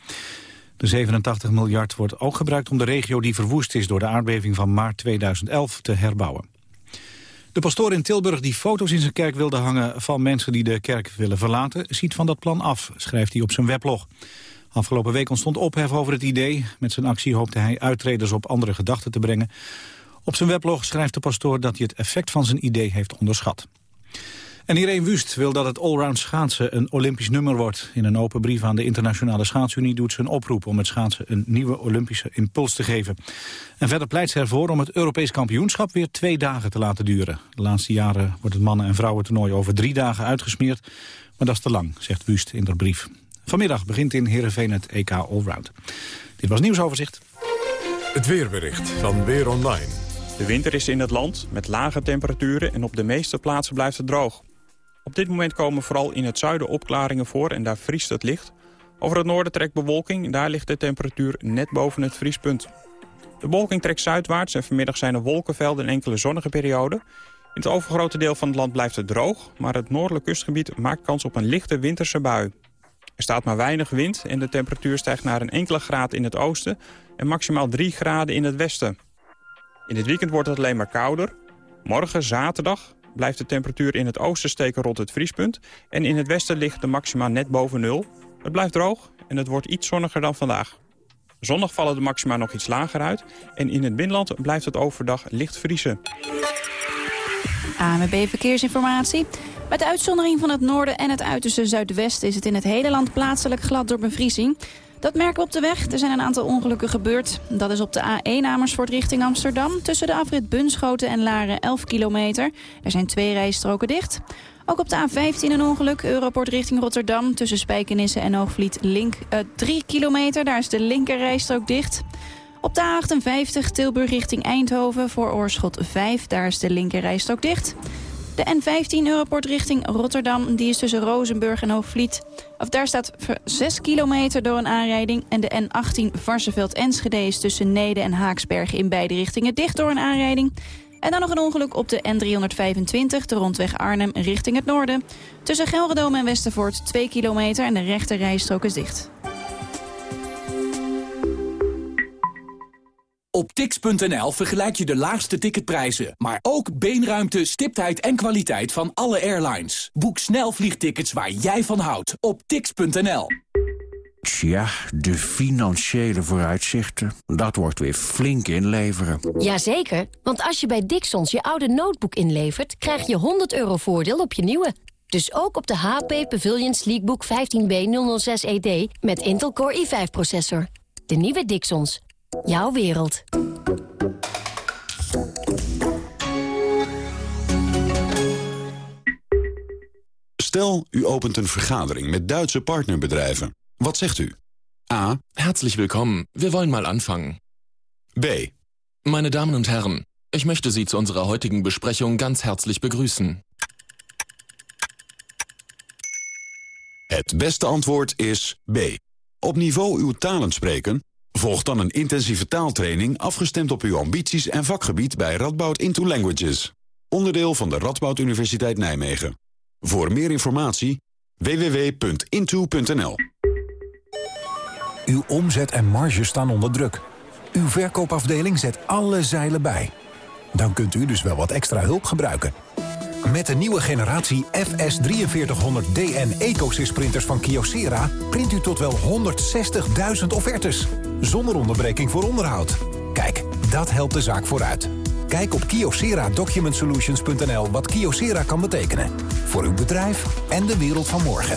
De 87 miljard wordt ook gebruikt om de regio die verwoest is door de aardbeving van maart 2011 te herbouwen. De pastoor in Tilburg die foto's in zijn kerk wilde hangen van mensen die de kerk willen verlaten, ziet van dat plan af, schrijft hij op zijn weblog. Afgelopen week ontstond ophef over het idee. Met zijn actie hoopte hij uittreders op andere gedachten te brengen. Op zijn weblog schrijft de pastoor dat hij het effect van zijn idee heeft onderschat. En Irene Wust wil dat het allround schaatsen een Olympisch nummer wordt. In een open brief aan de Internationale Schaatsunie doet ze een oproep om het schaatsen een nieuwe Olympische impuls te geven. En verder pleit ze ervoor om het Europees kampioenschap weer twee dagen te laten duren. De laatste jaren wordt het mannen- en vrouwentoernooi over drie dagen uitgesmeerd. Maar dat is te lang, zegt Wust in haar brief. Vanmiddag begint in Heerenveen het EK Allround. Dit was Nieuwsoverzicht. Het weerbericht van Weer Online. De winter is in het land met lage temperaturen en op de meeste plaatsen blijft het droog. Op dit moment komen vooral in het zuiden opklaringen voor en daar vriest het licht. Over het noorden trekt bewolking, daar ligt de temperatuur net boven het vriespunt. De bewolking trekt zuidwaarts en vanmiddag zijn er wolkenvelden en enkele zonnige perioden. In het overgrote deel van het land blijft het droog... maar het noordelijk kustgebied maakt kans op een lichte winterse bui. Er staat maar weinig wind en de temperatuur stijgt naar een enkele graad in het oosten... en maximaal 3 graden in het westen. In het weekend wordt het alleen maar kouder. Morgen, zaterdag, blijft de temperatuur in het oosten steken rond het vriespunt... en in het westen ligt de maxima net boven nul. Het blijft droog en het wordt iets zonniger dan vandaag. Zondag vallen de maxima nog iets lager uit... en in het binnenland blijft het overdag licht vriezen. AMB Verkeersinformatie. Met de uitzondering van het noorden en het uiterste zuidwesten... is het in het hele land plaatselijk glad door bevriezing. Dat merken we op de weg. Er zijn een aantal ongelukken gebeurd. Dat is op de A1 Amersfoort richting Amsterdam... tussen de afrit Bunschoten en Laren 11 kilometer. Er zijn twee rijstroken dicht. Ook op de A15 een ongeluk, Europort richting Rotterdam... tussen Spijkenisse en Hoogvliet Link uh, 3 kilometer. Daar is de linker rijstrook dicht. Op de A58 Tilburg richting Eindhoven voor Oorschot 5. Daar is de linker rijstrook dicht. De N15 Europort richting Rotterdam, die is tussen Rozenburg en Hoogvliet. Of daar staat 6 kilometer door een aanrijding. En de N18 Varsenveld-Enschede is tussen Nede en Haaksbergen in beide richtingen dicht door een aanrijding. En dan nog een ongeluk op de N325, de rondweg Arnhem richting het noorden. Tussen Gelredome en Westervoort 2 kilometer en de rechte rijstrook is dicht. Op tix.nl vergelijk je de laagste ticketprijzen, maar ook beenruimte, stiptheid en kwaliteit van alle airlines. Boek snel vliegtickets waar jij van houdt op tix.nl. Tja, de financiële vooruitzichten, dat wordt weer flink inleveren. Jazeker, want als je bij Dixons je oude notebook inlevert... krijg je 100 euro voordeel op je nieuwe. Dus ook op de HP Pavilion Sleekbook 15B006ED met Intel Core i5-processor. De nieuwe Dixons. Jouw wereld. Stel, u opent een vergadering met Duitse partnerbedrijven. Wat zegt u? A. Herzlich willkommen. Wir wollen mal anfangen. B. Meine Damen und Herren, ich möchte Sie zu unserer heutigen Besprechung ganz herzlich begrüßen. Het beste antwoord is B. Op niveau uw talen spreken Volg dan een intensieve taaltraining afgestemd op uw ambities en vakgebied bij Radboud Into Languages. Onderdeel van de Radboud Universiteit Nijmegen. Voor meer informatie www.into.nl Uw omzet en marge staan onder druk. Uw verkoopafdeling zet alle zeilen bij. Dan kunt u dus wel wat extra hulp gebruiken. Met de nieuwe generatie FS4300DN EcoSys printers van Kyocera... print u tot wel 160.000 offertes. Zonder onderbreking voor onderhoud. Kijk, dat helpt de zaak vooruit. Kijk op kyocera-document-solutions.nl wat Kyocera kan betekenen. Voor uw bedrijf en de wereld van morgen.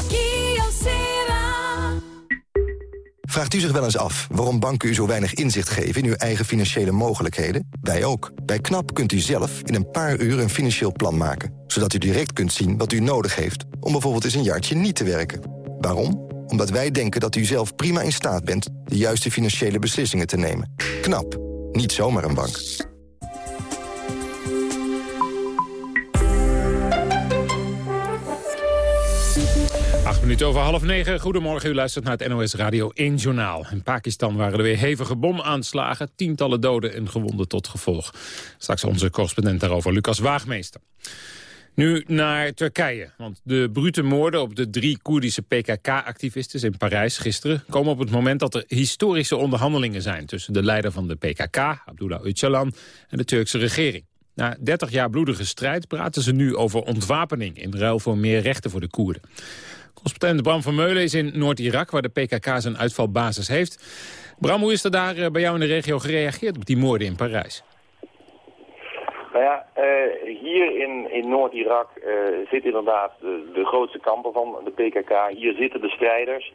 Vraagt u zich wel eens af waarom banken u zo weinig inzicht geven in uw eigen financiële mogelijkheden? Wij ook. Bij KNAP kunt u zelf in een paar uur een financieel plan maken. Zodat u direct kunt zien wat u nodig heeft om bijvoorbeeld eens een jaartje niet te werken. Waarom? Omdat wij denken dat u zelf prima in staat bent de juiste financiële beslissingen te nemen. KNAP. Niet zomaar een bank. Acht minuten over half negen. Goedemorgen, u luistert naar het NOS Radio 1 Journaal. In Pakistan waren er weer hevige bomaanslagen. Tientallen doden en gewonden tot gevolg. Straks onze correspondent daarover, Lucas Waagmeester. Nu naar Turkije, want de brute moorden op de drie Koerdische PKK-activisten in Parijs gisteren komen op het moment dat er historische onderhandelingen zijn tussen de leider van de PKK, Abdullah Öcalan, en de Turkse regering. Na 30 jaar bloedige strijd praten ze nu over ontwapening in ruil voor meer rechten voor de Koerden. Correspondent Bram van Meulen is in Noord-Irak, waar de PKK zijn uitvalbasis heeft. Bram, hoe is er daar eh, bij jou in de regio gereageerd op die moorden in Parijs? Nou ja, uh, hier in, in Noord-Irak uh, zit inderdaad de, grootste kampen van de PKK. Hier zitten de strijders.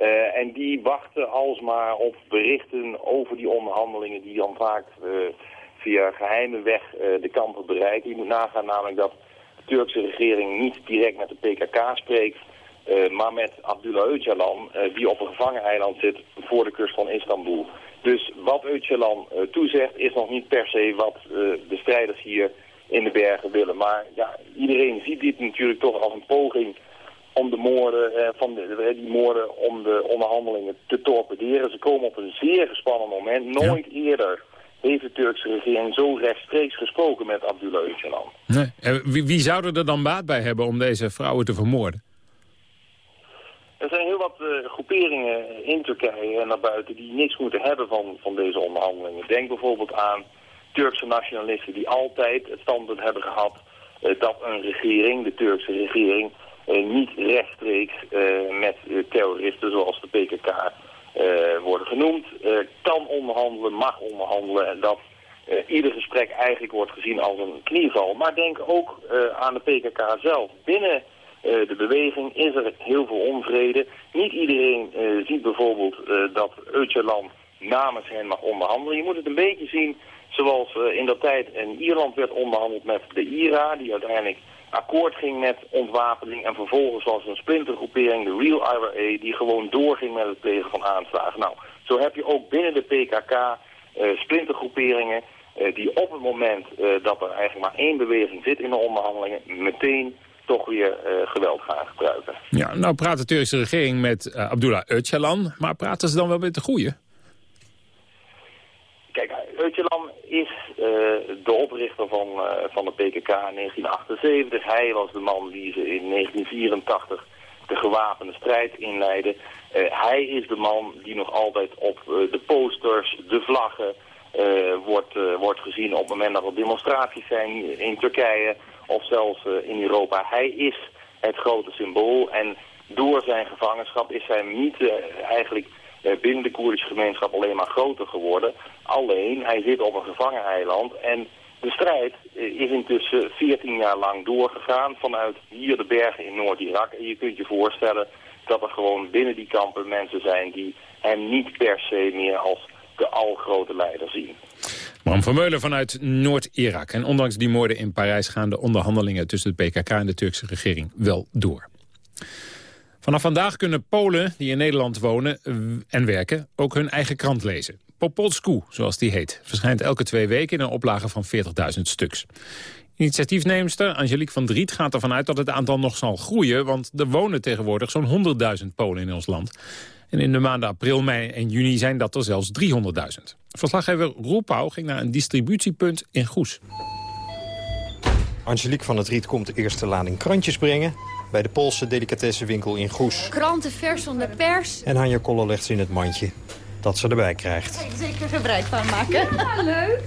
Uh, en die wachten alsmaar op berichten over die onderhandelingen die dan vaak via geheime weg de kampen bereiken. Je moet nagaan namelijk dat de Turkse regering niet direct met de PKK spreekt, maar met Abdullah Öcalan, die op een gevangeneiland zit voor de kust van Istanbul. Dus wat Öcalan uh, toezegt is nog niet per se wat uh, de strijders hier in de bergen willen. Maar ja, iedereen ziet dit natuurlijk toch als een poging om de moorden, uh, van de, die moorden om de onderhandelingen te torpederen. Ze komen op een zeer gespannen moment. Nooit eerder heeft de Turkse regering zo rechtstreeks gesproken met Abdullah Öcalan. Nee. En wie, wie zou er dan baat bij hebben om deze vrouwen te vermoorden? Er zijn heel wat uh, groeperingen in Turkije en naar buiten die niks moeten hebben van, van deze onderhandelingen. Denk bijvoorbeeld aan Turkse nationalisten die altijd het standpunt hebben gehad uh, dat een regering, de Turkse regering, uh, niet rechtstreeks met terroristen zoals de PKK worden genoemd, kan onderhandelen, mag onderhandelen en dat ieder gesprek eigenlijk wordt gezien als een knieval. Maar denk ook aan de PKK zelf. Binnen uh, de beweging is er heel veel onvrede. Niet iedereen uh, ziet bijvoorbeeld uh, dat Öcalan namens hen mag onderhandelen. Je moet het een beetje zien zoals in dat tijd in Ierland werd onderhandeld met de IRA... die uiteindelijk akkoord ging met ontwapening... en vervolgens was een splintergroepering, de Real IRA... die gewoon doorging met het plegen van aanslagen. Nou, zo heb je ook binnen de PKK splintergroeperingen... die op het moment dat er eigenlijk maar één beweging zit in de onderhandelingen... meteen toch weer uh, geweld gaan gebruiken. Ja, nou praat de Turkse regering met uh, Abdullah Öcalan, maar praten ze dan wel met de goeie? Kijk, Öcalan is uh, de oprichter van, van de PKK in 1978. Hij was de man die ze in 1984 de gewapende strijd inleidde. hij is de man die nog altijd op de posters, de vlaggen... wordt, wordt gezien op het moment dat er demonstraties zijn in Turkije of zelfs uh, in Europa. Hij is het grote symbool en door zijn gevangenschap is hij niet uh, eigenlijk uh, binnen de Koerdische gemeenschap alleen maar groter geworden. Alleen, hij zit op een gevangeneiland en de strijd is intussen 14 jaar lang doorgegaan vanuit hier de bergen in Noord-Irak. En je kunt je voorstellen dat er gewoon binnen die kampen mensen zijn die hem niet per se meer als de algrote leider zien. Bram Vermeulen vanuit Noord-Irak. En ondanks die moorden in Parijs gaan de onderhandelingen tussen het PKK en de Turkse regering wel door. Vanaf vandaag kunnen Polen die in Nederland wonen en werken ook hun eigen krant lezen. Popolsku, zoals die heet, verschijnt elke twee weken in een oplage van 40.000 stuks. Initiatiefneemster Angelique van Driet gaat ervan uit dat het aantal nog zal groeien... want er wonen tegenwoordig zo'n 100.000 Polen in ons land. En in de maanden april, mei en juni zijn dat er zelfs 300.000. Verslaggever Roepau ging naar een distributiepunt in Goes. Angelique van het Riet komt de eerste lading krantjes brengen... bij de Poolse delicatessenwinkel in Goes. Kranten vers van de pers. En Hanja Koller legt ze in het mandje dat ze erbij krijgt. Zeker gebruik van maken. Ja, leuk.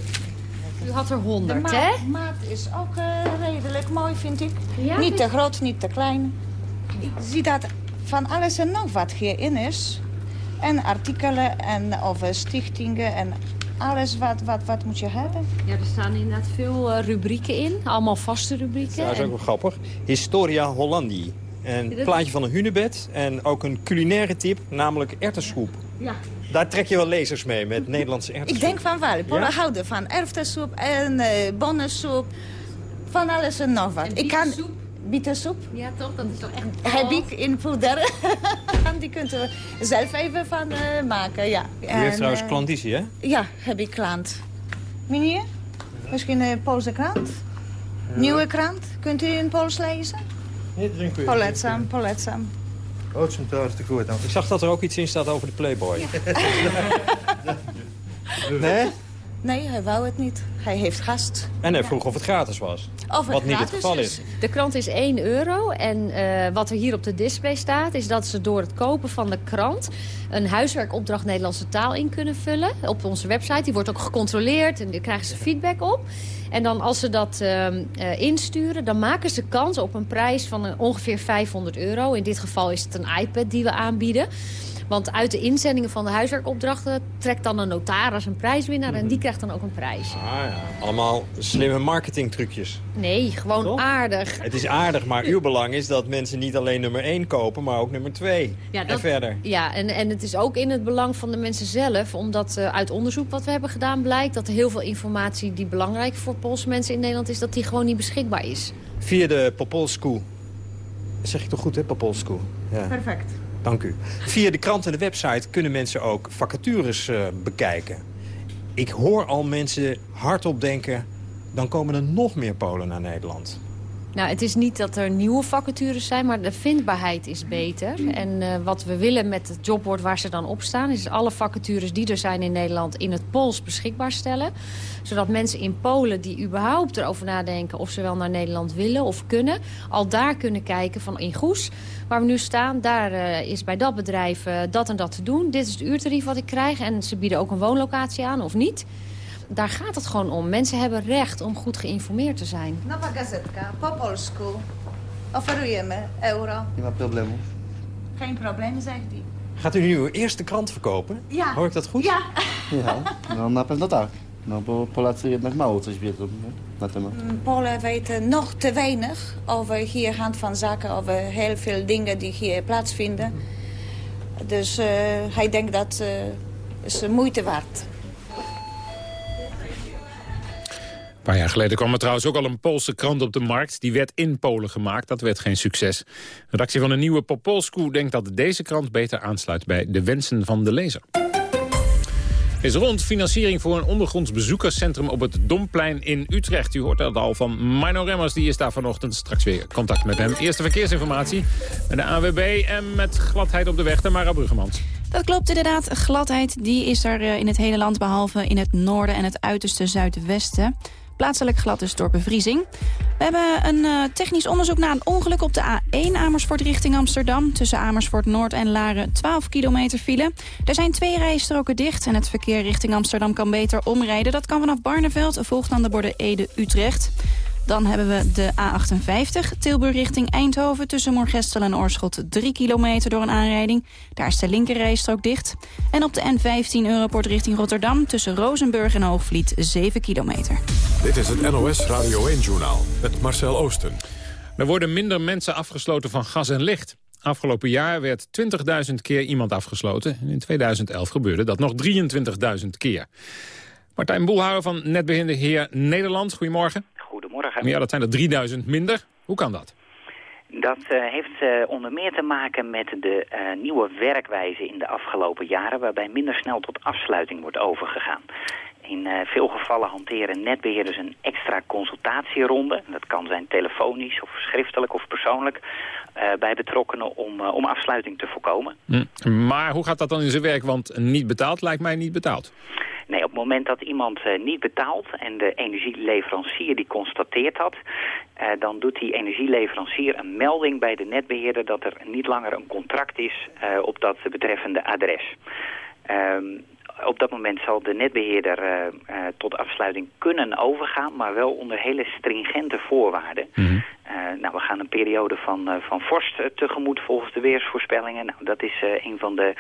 U had er 100, maat, hè? De maat is ook uh, redelijk mooi, vind ik. Ja, niet te groot, niet te klein. Ik zie dat van alles en nog wat hierin is. En artikelen en of stichtingen en alles wat, wat, wat moet je hebben. Ja, er staan inderdaad veel uh, rubrieken in. Allemaal vaste rubrieken. Ja, dat is ook wel grappig. Historia Hollandi. Een plaatje van een hunebed en ook een culinaire tip, namelijk erwtensoep. Ja. Daar trek je wel lezers mee met Nederlandse erwtensoep. Ik denk van wel. Polen ja? houden van erwtensoep en uh, bonnensoep. Van alles en nog wat. En ik kan bietensoep. Ja, toch? Dat is toch echt... Heb ik in poeder. Die kunt u zelf even van uh, maken, ja. U en, heeft trouwens uh, klandizie, hè? Ja, heb ik klant. Meneer? Misschien een Poolse krant? Ja. Nieuwe krant? Kunt u in Pools lezen? Nee, drink u. Polecam, polecam. Oh, te goed dan. Ik zag dat er ook iets in staat over de Playboy. Ja. nee? Nee, hij wou het niet. Hij heeft gast. En hij vroeg of het gratis was. Of het wat niet het geval is. De krant is 1 euro. En uh, wat er hier op de display staat... is dat ze door het kopen van de krant... een huiswerkopdracht Nederlandse taal in kunnen vullen. Op onze website. Die wordt ook gecontroleerd. En daar krijgen ze feedback op. En dan als ze dat uh, uh, insturen... dan maken ze kans op een prijs van ongeveer 500 euro. In dit geval is het een iPad die we aanbieden. Want uit de inzendingen van de huiswerkopdrachten trekt dan een notaris een prijswinnaar... en die krijgt dan ook een prijs. Ah ja, allemaal slimme marketingtrucjes. Nee, gewoon Toch? aardig. Het is aardig, maar uw belang is dat mensen niet alleen nummer 1 kopen... maar ook nummer 2 ja, dat, en verder. Ja, en, en het is ook in het belang van de mensen zelf... omdat uh, uit onderzoek wat we hebben gedaan blijkt... dat er heel veel informatie die belangrijk voor Poolse mensen in Nederland is... dat die gewoon niet beschikbaar is. Via de Popolsku. Zeg ik toch goed, hè, Popolsku? Ja. Perfect. Dank u. Via de krant en de website kunnen mensen ook vacatures uh, bekijken. Ik hoor al mensen hardop denken... dan komen er nog meer Polen naar Nederland. Nou, het is niet dat er nieuwe vacatures zijn, maar de vindbaarheid is beter. En uh, wat we willen met het jobboard waar ze dan op staan... is alle vacatures die er zijn in Nederland in het Pools beschikbaar stellen. Zodat mensen in Polen die überhaupt erover nadenken... of ze wel naar Nederland willen of kunnen... al daar kunnen kijken van in Goes, waar we nu staan... daar uh, is bij dat bedrijf uh, dat en dat te doen. Dit is het uurtarief wat ik krijg. En ze bieden ook een woonlocatie aan of niet daar gaat het gewoon om. Mensen hebben recht om goed geïnformeerd te zijn. Nowa gazetka, po polsku. Oferujemy euro. Nie ma problemu. Geen probleem, zegt hij. Gaat u nu uw eerste krant verkopen? Ja. Hoor ik dat goed? Ja. Ja, no na pewno tak. No bo Polacy jednak mało coś wiedzą nie? na temat. Polen weten nog te weinig over hier hand van zaken, over heel veel dingen die hier plaatsvinden. Dus uh, hij denkt dat uh, is moeite waard. Een paar jaar geleden kwam er trouwens ook al een Poolse krant op de markt. Die werd in Polen gemaakt, dat werd geen succes. De redactie van een nieuwe Popolsku denkt dat deze krant beter aansluit... bij de wensen van de lezer. Is rond financiering voor een ondergronds bezoekerscentrum op het Domplein in Utrecht. U hoort dat al van Mino Remmers, die is daar vanochtend straks weer contact met hem. Eerste verkeersinformatie met de AWB en met gladheid op de weg, de Mara Bruggemans. Dat klopt inderdaad. Gladheid die is er in het hele land, behalve in het noorden en het uiterste zuidwesten. Plaatselijk glad is door bevriezing. We hebben een uh, technisch onderzoek naar een ongeluk op de A1 Amersfoort richting Amsterdam. Tussen Amersfoort Noord en Laren 12 kilometer file. Er zijn twee rijstroken dicht en het verkeer richting Amsterdam kan beter omrijden. Dat kan vanaf Barneveld, volgt aan de borden Ede-Utrecht. Dan hebben we de A58, Tilburg richting Eindhoven... tussen Moorgestel en Oorschot 3 kilometer door een aanrijding. Daar is de linkerrijstrook dicht. En op de N15 Europort richting Rotterdam... tussen Rozenburg en Hoogvliet 7 kilometer. Dit is het NOS Radio 1-journaal met Marcel Oosten. Er worden minder mensen afgesloten van gas en licht. Afgelopen jaar werd 20.000 keer iemand afgesloten. En in 2011 gebeurde dat nog 23.000 keer. Martijn Boelhouwer van Netbeheer Nederland, goedemorgen. Goedemorgen. Ja, dat zijn er 3000 minder. Hoe kan dat? Dat uh, heeft uh, onder meer te maken met de uh, nieuwe werkwijze in de afgelopen jaren... waarbij minder snel tot afsluiting wordt overgegaan. In veel gevallen hanteren netbeheerders een extra consultatieronde. Dat kan zijn telefonisch of schriftelijk of persoonlijk... bij betrokkenen om, om afsluiting te voorkomen. Hm. Maar hoe gaat dat dan in zijn werk? Want niet betaald lijkt mij niet betaald. Nee, op het moment dat iemand uh, niet betaalt en de energieleverancier die constateert dat... Uh, dan doet die energieleverancier een melding bij de netbeheerder... dat er niet langer een contract is uh, op dat betreffende adres. Um, op dat moment zal de netbeheerder uh, uh, tot afsluiting kunnen overgaan, maar wel onder hele stringente voorwaarden. Mm -hmm. uh, nou, we gaan een periode van, van vorst tegemoet volgens de weersvoorspellingen. Nou, dat is een van de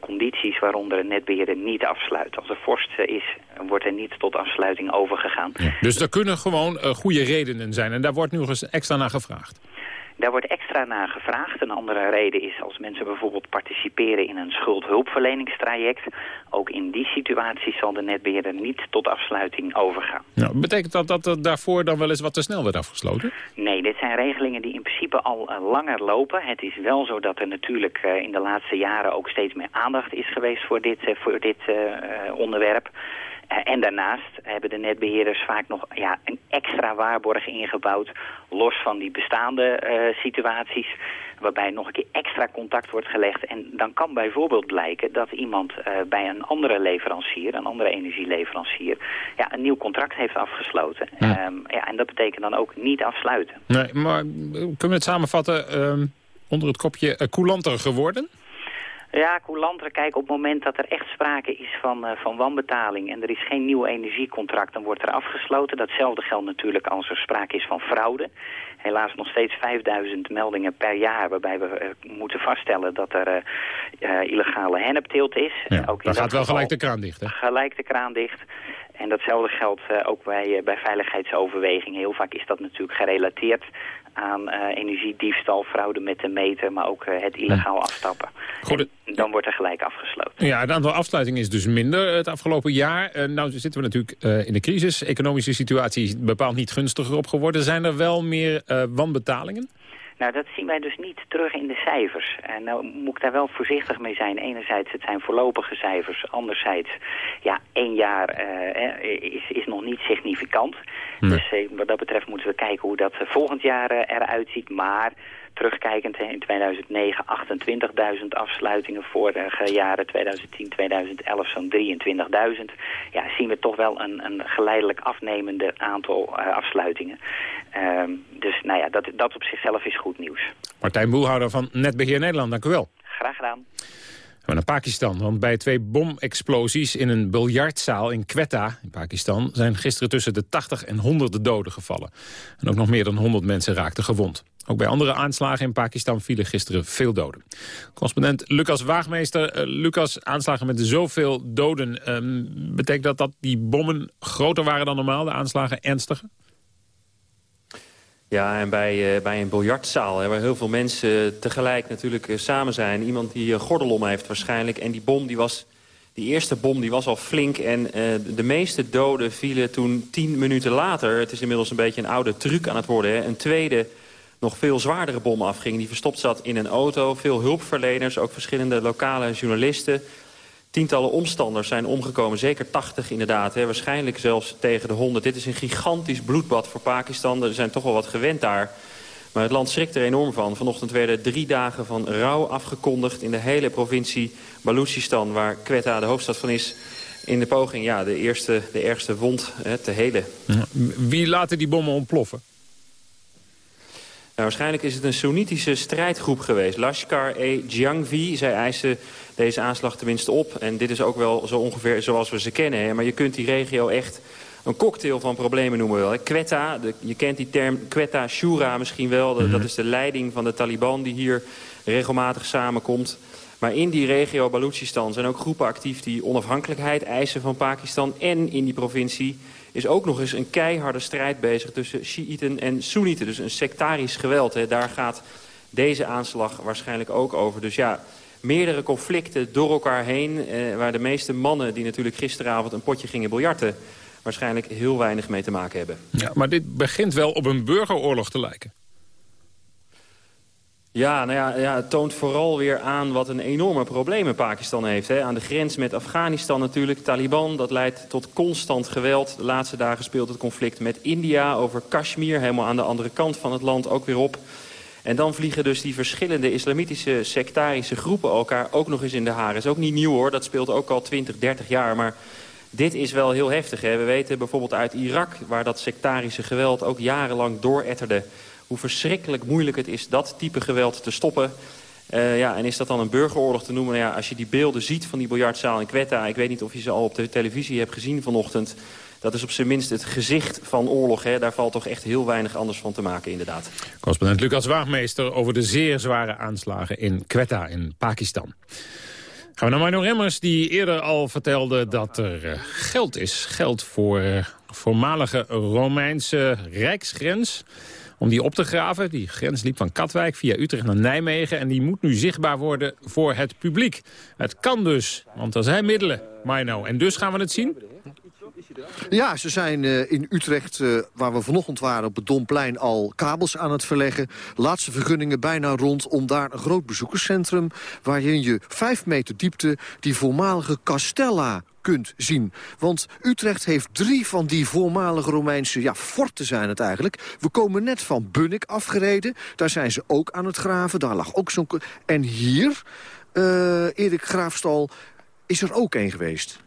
condities waaronder een netbeheerder niet afsluit. Als er vorst is, wordt er niet tot afsluiting overgegaan. Ja. Dus er kunnen gewoon goede redenen zijn en daar wordt nu eens extra naar gevraagd. Daar wordt extra naar gevraagd. Een andere reden is als mensen bijvoorbeeld participeren in een schuldhulpverleningstraject. Ook in die situatie zal de netbeheerder niet tot afsluiting overgaan. Nou, betekent dat dat er daarvoor dan wel eens wat te snel werd afgesloten? Nee, dit zijn regelingen die in principe al uh, langer lopen. Het is wel zo dat er natuurlijk uh, in de laatste jaren ook steeds meer aandacht is geweest voor dit, uh, voor dit onderwerp. Uh, en daarnaast hebben de netbeheerders vaak nog ja, een extra waarborg ingebouwd... los van die bestaande uh, situaties... waarbij nog een keer extra contact wordt gelegd. En dan kan bijvoorbeeld blijken dat iemand uh, bij een andere leverancier... een andere energieleverancier... Ja, een nieuw contract heeft afgesloten. Ja. Um, ja, en dat betekent dan ook niet afsluiten. Nee, maar kunnen we het samenvatten um, onder het kopje coulanter geworden? Ja, coulanter, kijk, op het moment dat er echt sprake is van, uh, van wanbetaling... en er is geen nieuw energiecontract, dan wordt er afgesloten. Datzelfde geldt natuurlijk als er sprake is van fraude. Helaas nog steeds 5000 meldingen per jaar... waarbij we uh, moeten vaststellen dat er uh, illegale hennepteelt is. Ja, Ook dan gaat wel gelijk de kraan dicht, hè? Gelijk de kraan dicht. En datzelfde geldt ook bij, bij veiligheidsoverwegingen. Heel vaak is dat natuurlijk gerelateerd aan uh, energiediefstal, fraude met de meter, maar ook het illegaal afstappen. Goed, en dan wordt er gelijk afgesloten. Ja, het aantal afsluitingen is dus minder het afgelopen jaar. nou zitten we natuurlijk in de crisis. Economische situatie is bepaald niet gunstiger op geworden. Zijn er wel meer wanbetalingen? Nou, dat zien wij dus niet terug in de cijfers. En nou moet ik daar wel voorzichtig mee zijn. Enerzijds, het zijn voorlopige cijfers. Anderzijds, ja, één jaar uh, is, is nog niet significant. Dus uh, wat dat betreft moeten we kijken hoe dat volgend jaar eruit ziet. Maar terugkijkend in 2009 28.000 afsluitingen. Vorige jaren 2010, 2011 zo'n 23.000. Ja, zien we toch wel een, een geleidelijk afnemende aantal uh, afsluitingen. Uh, dus nou ja, dat, dat op zichzelf is goed nieuws. Martijn Boelhouder van Netbeheer Nederland, dank u wel. Graag gedaan. We naar Pakistan, want bij twee bomexplosies in een biljartzaal in Quetta in Pakistan zijn gisteren tussen de 80 en 100 doden gevallen. En ook nog meer dan 100 mensen raakten gewond. Ook bij andere aanslagen in Pakistan vielen gisteren veel doden. Correspondent Lucas Waagmeester. Uh, Lucas, aanslagen met zoveel doden. Uh, betekent dat dat die bommen groter waren dan normaal, de aanslagen ernstiger? Ja, en bij, uh, bij een biljartzaal, waar heel veel mensen tegelijk natuurlijk uh, samen zijn. Iemand die een gordel om heeft waarschijnlijk. En die bom, die was, die eerste bom, die was al flink. En de meeste doden vielen toen tien minuten later. Het is inmiddels een beetje een oude truc aan het worden. Hè, een tweede nog veel zwaardere bom afging. Die verstopt zat in een auto. Veel hulpverleners, ook verschillende lokale journalisten. Tientallen omstanders zijn omgekomen, zeker 80 inderdaad. Hè. Waarschijnlijk zelfs tegen de 100. Dit is een gigantisch bloedbad voor Pakistan. Er zijn toch wel wat gewend daar. Maar het land schrikt er enorm van. Vanochtend werden drie dagen van rouw afgekondigd... in de hele provincie Balochistan, waar Quetta de hoofdstad van is... in de poging ja, de, eerste, de ergste wond hè, te helen. Wie laten die bommen ontploffen? Nou, waarschijnlijk is het een Soenitische strijdgroep geweest. Lashkar-e-Jangvi, zij eisen deze aanslag tenminste op. En dit is ook wel zo ongeveer zoals we ze kennen. Hè. Maar je kunt die regio echt een cocktail van problemen noemen wel. Hè. Quetta, de, je kent die term Quetta Shura misschien wel. Dat mhm. is de leiding van de Taliban die hier regelmatig samenkomt. Maar in die regio Balochistan zijn ook groepen actief die onafhankelijkheid eisen van Pakistan. En in die provincie is ook nog eens een keiharde strijd bezig tussen Shiiten en Soenieten. Dus een sectarisch geweld. Hè. Daar gaat deze aanslag waarschijnlijk ook over. Dus ja, meerdere conflicten door elkaar heen... Eh, waar de meeste mannen die natuurlijk gisteravond een potje gingen biljarten... waarschijnlijk heel weinig mee te maken hebben. Ja, maar dit begint wel op een burgeroorlog te lijken. Ja, nou ja, ja, het toont vooral weer aan wat een enorme probleem Pakistan heeft. Hè. Aan de grens met Afghanistan natuurlijk. Taliban, dat leidt tot constant geweld. De laatste dagen speelt het conflict met India over Kashmir. Helemaal aan de andere kant van het land ook weer op. En dan vliegen dus die verschillende islamitische sectarische groepen elkaar ook nog eens in de haren. is ook niet nieuw hoor, dat speelt ook al 20, 30 jaar. Maar dit is wel heel heftig. Hè. We weten bijvoorbeeld uit Irak, waar dat sectarische geweld ook jarenlang dooretterde hoe verschrikkelijk moeilijk het is dat type geweld te stoppen. Uh, ja, en is dat dan een burgeroorlog te noemen? Nou ja, als je die beelden ziet van die biljartzaal in Quetta... ik weet niet of je ze al op de televisie hebt gezien vanochtend... dat is op zijn minst het gezicht van oorlog. Hè. Daar valt toch echt heel weinig anders van te maken, inderdaad. Correspondent Lucas Waagmeester over de zeer zware aanslagen in Quetta in Pakistan. Gaan we naar Mino Remmers, die eerder al vertelde dat er uh, geld is. Geld voor uh, voormalige Romeinse rijksgrens om die op te graven. Die grens liep van Katwijk via Utrecht naar Nijmegen... en die moet nu zichtbaar worden voor het publiek. Het kan dus, want er zijn middelen, Mino. En dus gaan we het zien? Ja, ze zijn uh, in Utrecht, uh, waar we vanochtend waren op het Domplein... al kabels aan het verleggen. Laatste vergunningen bijna rond om daar een groot bezoekerscentrum... waarin je vijf meter diepte die voormalige Castella kunt zien. Want Utrecht heeft drie van die voormalige Romeinse ja, forten zijn het eigenlijk. We komen net van Bunnik afgereden. Daar zijn ze ook aan het graven. Daar lag ook zo'n... En hier, uh, Erik Graafstal, is er ook één geweest.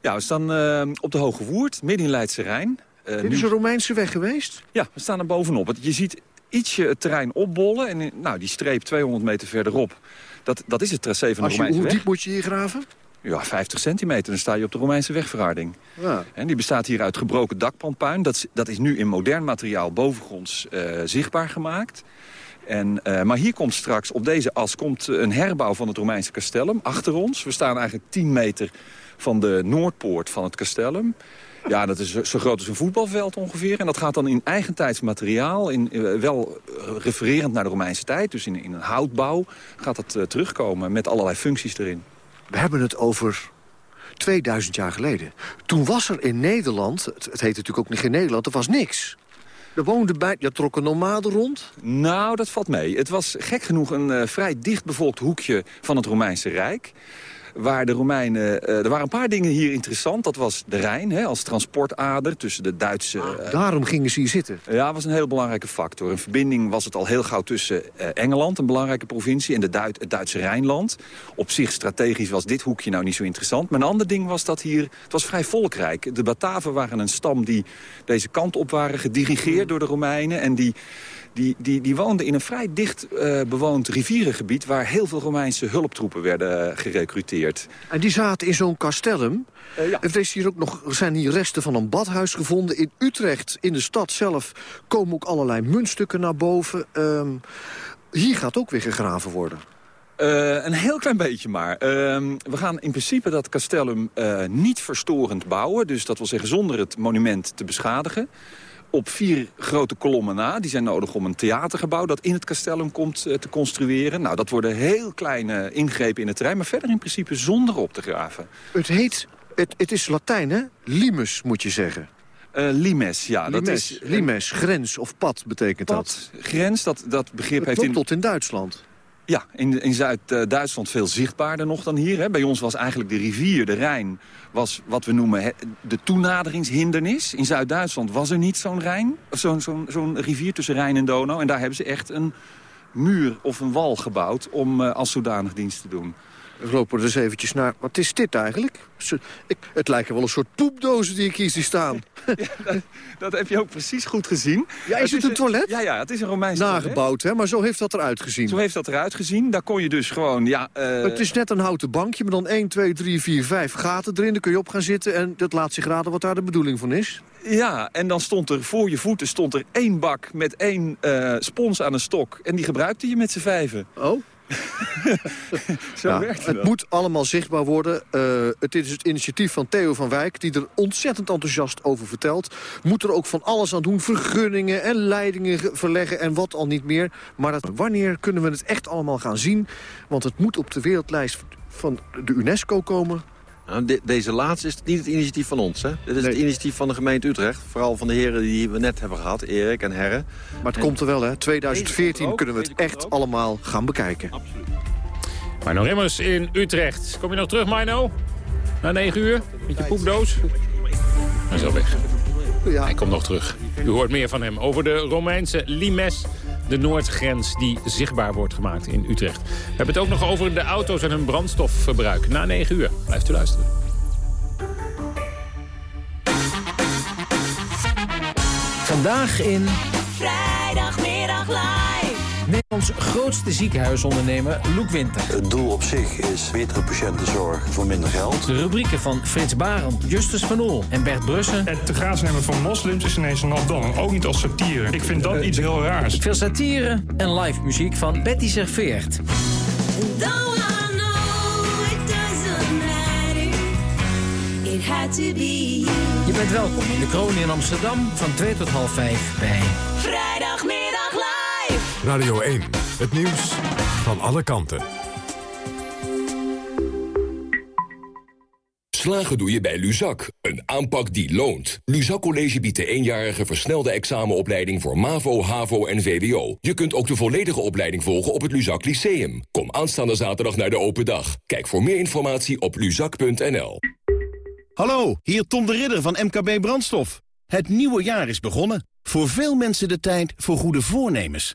Ja, we staan uh, op de Hoge Woerd, midden in Leidse Rijn. Uh, Dit is een Romeinse weg geweest? Ja, we staan er bovenop. Je ziet ietsje het terrein opbollen. En nou, die streep 200 meter verderop, dat, dat is het tracé van de Romeinse weg. Hoe diep moet je hier graven? Ja, 50 centimeter. Dan sta je op de Romeinse wegverharding. Ja. En die bestaat hier uit gebroken dakpanpuin. Dat, is, dat is nu in modern materiaal bovengronds uh, zichtbaar gemaakt. En, uh, maar hier komt straks, op deze as, komt een herbouw van het Romeinse castellum achter ons. We staan eigenlijk 10 meter van de noordpoort van het castellum. Ja, dat is zo groot als een voetbalveld ongeveer. En dat gaat dan in eigentijds materiaal, in, uh, wel refererend naar de Romeinse tijd... dus in, in een houtbouw, gaat dat uh, terugkomen met allerlei functies erin. We hebben het over 2000 jaar geleden. Toen was er in Nederland, het, het heette natuurlijk ook in Nederland, er was niks. Er woonden bij, ja, trokken nomaden rond? Nou, dat valt mee. Het was gek genoeg een uh, vrij dichtbevolkt hoekje van het Romeinse Rijk waar de Romeinen... Uh, er waren een paar dingen hier interessant. Dat was de Rijn, hè, als transportader tussen de Duitse... Uh, daarom gingen ze hier zitten? Ja, was een heel belangrijke factor. Een verbinding was het al heel gauw tussen uh, Engeland, een belangrijke provincie... en de Duit, het Duitse Rijnland. Op zich strategisch was dit hoekje nou niet zo interessant. Maar een ander ding was dat hier... Het was vrij volkrijk. De Bataven waren een stam die deze kant op waren gedirigeerd door de Romeinen... en die die, die, die woonden in een vrij dicht uh, bewoond rivierengebied... waar heel veel Romeinse hulptroepen werden uh, gerecruiteerd. En die zaten in zo'n castellum? Uh, ja. Er, is hier ook nog, er zijn hier resten van een badhuis gevonden. In Utrecht, in de stad zelf, komen ook allerlei muntstukken naar boven. Um, hier gaat ook weer gegraven worden. Uh, een heel klein beetje maar. Uh, we gaan in principe dat castellum uh, niet verstorend bouwen. Dus dat wil zeggen zonder het monument te beschadigen op vier grote kolommen na. Die zijn nodig om een theatergebouw dat in het castellum komt uh, te construeren. Nou, dat worden heel kleine ingrepen in het terrein, maar verder in principe zonder op te graven. Het heet, het, het is Latijn hè? Limus moet je zeggen. Uh, limes, ja. Limes, dat is, limes, grens of pad betekent pad, dat. grens, dat, dat begrip heeft in... tot in Duitsland. Ja, in, in Zuid-Duitsland veel zichtbaarder nog dan hier. Hè. Bij ons was eigenlijk de rivier, de Rijn, was wat we noemen de toenaderingshindernis. In Zuid-Duitsland was er niet zo'n Rijn, zo'n rivier tussen Rijn en Donau. En daar hebben ze echt een muur of een wal gebouwd om uh, als zodanig dienst te doen. We lopen er eens eventjes naar. Wat is dit eigenlijk? Ik, het lijken wel een soort poepdozen die ik hier zie staan. Ja, dat, dat, heb je ook precies goed gezien. Ja, is het, het een toilet? Ja, ja, het is een Romeins Nagebouwd, hè? Maar zo heeft dat eruit gezien. Zo heeft dat eruit gezien. Daar kon je dus gewoon, ja... Uh... Het is net een houten bankje met dan 1, 2, 3, 4, 5 gaten erin. Daar kun je op gaan zitten en dat laat zich raden wat daar de bedoeling van is. Ja, en dan stond er voor je voeten stond er één bak met één uh, spons aan een stok. En die gebruikte je met z'n vijven. Oh? Zo werkt het dat. moet allemaal zichtbaar worden. Uh, het is het initiatief van Theo van Wijk, die er ontzettend enthousiast over vertelt. Moet er ook van alles aan doen, vergunningen en leidingen verleggen en wat al niet meer. Maar dat, wanneer kunnen we het echt allemaal gaan zien? Want het moet op de wereldlijst van de UNESCO komen. Nou, de, deze laatste is niet het initiatief van ons. Hè? Dit is Nee. het initiatief van de gemeente Utrecht. Vooral van de heren die we net hebben gehad, Erik en Herren. Maar het En- komt er wel, hè? 2014 Deze komt er ook, kunnen we het echt allemaal gaan bekijken. Mino Remmers in Utrecht. Kom je nog terug, Mino? Na 9 uur? Met je poepdoos? Hij is al weg. Hij komt nog terug. U hoort meer van hem over de Romeinse limes, de noordgrens die zichtbaar wordt gemaakt in Utrecht. We hebben het ook nog over de auto's en hun brandstofverbruik. Na 9 uur. Blijft u luisteren. Vandaag in Vrijdagmiddag live. Nederlands grootste ziekenhuisondernemer Loek Winter. Het doel op zich is betere patiëntenzorg voor minder geld. De rubrieken van Frits Barend, Justus van Oel en Bert Brussen. Het te graas nemen van moslims is ineens een not Ook niet als satire. Ik vind dat iets heel raars. Veel satire en live muziek van Betty Serveert. It had to be you. Je bent welkom in de kroon in Amsterdam van 2 tot half 5 bij... Vrijdagmiddag. Radio 1, het nieuws van alle kanten. Slagen doe je bij Luzak, een aanpak die loont. Luzak College biedt de eenjarige versnelde examenopleiding voor MAVO, HAVO en VWO. Je kunt ook de volledige opleiding volgen op het Luzak Lyceum. Kom aanstaande zaterdag naar de open dag. Kijk voor meer informatie op luzak.nl. Hallo, hier Tom de Ridder van MKB Brandstof. Het nieuwe jaar is begonnen. Voor veel mensen de tijd voor goede voornemens.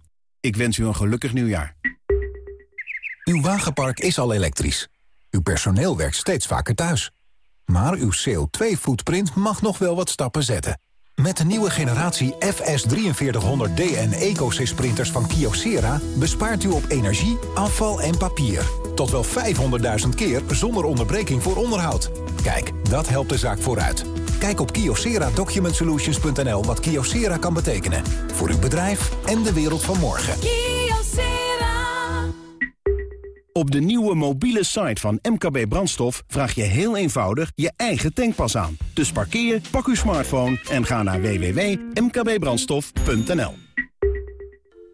Ik wens u een gelukkig nieuwjaar. Uw wagenpark is al elektrisch. Uw personeel werkt steeds vaker thuis. Maar uw CO2-footprint mag nog wel wat stappen zetten. Met de nieuwe generatie FS4300D en EcoSys printers van Kyocera... bespaart u op energie, afval en papier. Tot wel 500.000 keer zonder onderbreking voor onderhoud. Kijk, dat helpt de zaak vooruit. Kijk op kioseradocumentsolutions.nl wat Kiosera kan betekenen. Voor uw bedrijf en de wereld van morgen. Kyocera. Op de nieuwe mobiele site van MKB Brandstof vraag je heel eenvoudig je eigen tankpas aan. Dus parkeer, pak uw smartphone en ga naar www.mkbbrandstof.nl.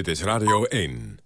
Dit is Radio 1.